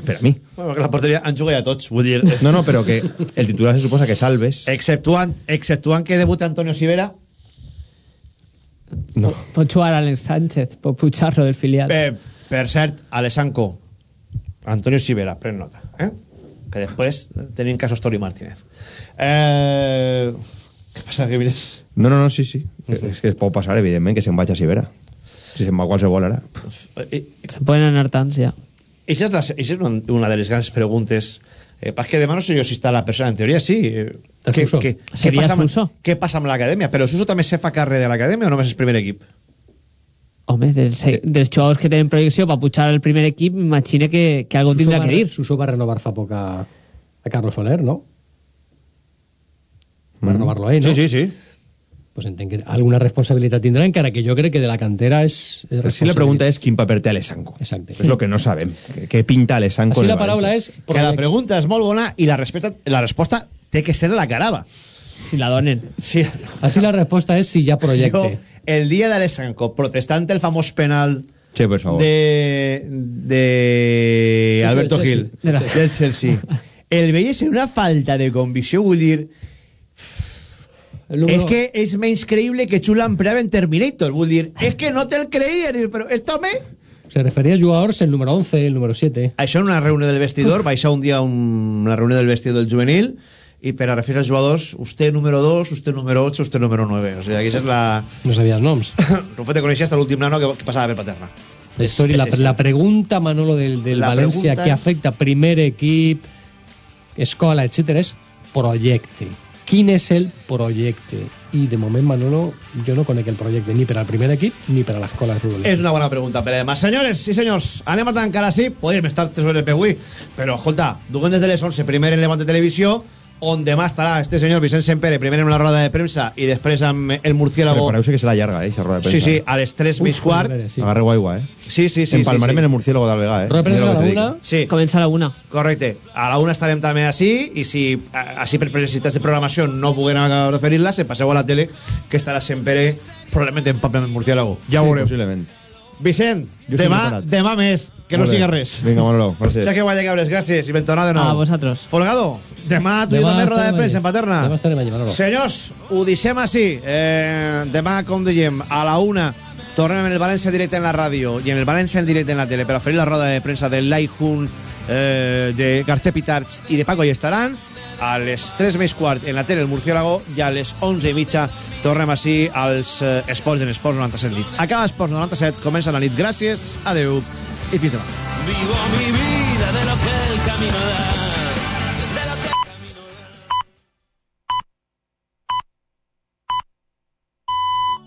Per a mi. Bueno, que la porteria han jugat a tots, vull dir... No, no, però que el titular se suposa que salves... Exceptuant, exceptuant que debuta Antonio Sivera, No. Pot jugar Alex Sánchez, pot pujar-lo del filial. Eh, per cert, Alessanco, Antonio Sivera, pren nota, eh? que després tenim casos Tori Martínez. Eh... Passa, que mires? No, no, no, sí, sí. Que, és que es pot passar, evidentment, que se'n vaig a Sibera. Si se'n va qualsevol ara. Eh, Se poden anar tants ja. Esa és, la, esa és una, una de les grans preguntes. Eh, pas que demà no sé jo si està la persona, en teoria sí. Eh, El què, què, Seria passa amb, Suso? què passa amb l'acadèmia? Però Suso també se fa carrer de l'acadèmia o només és primer equip? Home, dels, dels jugadors que tenen projecció per pujar al primer equip, m'imagino que, que algo Suso tindrà que dir. Suso va renovar fa poc a, a Carlos Soler, no? Va renovar-lo ell, no? Sí, sí, sí. Pues entenc que alguna responsabilitat tindrà, encara que jo crec que de la cantera és, és Però si la pregunta és quin paper té Alessanco. Exacte. És el que no sabem. Què- pinta Alessanco Així la paraula és... Que la pregunta és molt bona i la resposta, la resposta té que ser la caraba. Si la donen. Sí. Així la resposta és si hi ha Jo, projecte. el dia de l'Essanco, protestant el famós penal Sí, per favor. de, de Alberto. Gil, del Chelsea. El veies en una falta de convicció, vull dir... És que és menys creïble que Chula empleava en Terminator, vull dir, és que no te'l creia, dir, però esto me... Se referia a jugadors el número 11, el número 7. Això en una reunió del vestidor, baixar un dia a un, una reunió del vestidor del juvenil i per a referir als jugadors, usted número 2, usted número 8, usted número 9. O sigui, aquesta és la... No sabia els noms. Rufete coneixia hasta l'últim nano que, que passava per Paterna. La, història, la, És- és- la pregunta, Manolo, del, del La València pregunta- que afecta primer equip, escola, etc és projecte. Quin és el projecte? I de moment, Manolo, jo no conec el projecte ni per al primer equip ni per a l'escola de futbol. És una bona pregunta, per demà. Senyores i senyors, anem a tancar així. Podríem estar tres hores per avui, però, escolta, duguem des de les 11, primer en Levante Televisió, on demà estarà este senyor Vicent Sempere, primer en una roda de premsa i després amb el murciélago. Prepareu-se que serà llarga, eh, esa roda de Sí, premsa. sí, a les 3 menys quart. Sí. Agarreu aigua, eh? Sí, sí, sí. Empalmarem sí, sí. en el murciélago d'Alvegà, eh? Roda de premsa a la que una. Sí, Comença a la una. correcte. A la una estarem també així i si així per necessitats de programació no puguem referir-la, se passeu a la tele que estarà sempre probablement en paper amb el murciélago. Ja ho Sí, veurem. Posiblement. Vicent, Jo demà, demà més, que no Molt bé. siga res. Vinga, Manolo, gràcies. Ja que vaya cabres, gràcies i ben tornada de nou. A vosaltres. Folgado, demà tu i Demà també roda de premsa en Paterna. Demà estarem allí, Manolo. Senyors, ho deixem així. Eh, demà, com dèiem, a la una tornem amb el València directe en la ràdio i en el València en directe en la tele per oferir la roda de premsa de Laihun, eh, de García Pitarch i de Paco i estaran a les 3 més quart en la tele el Murciélago i a les 11 i mitja tornem així als eh, esports en Esports 97 nit. Acaba Esports 97, comença la nit. Gràcies, adeu i fins demà. Vivo mi vida de lo que el camino da.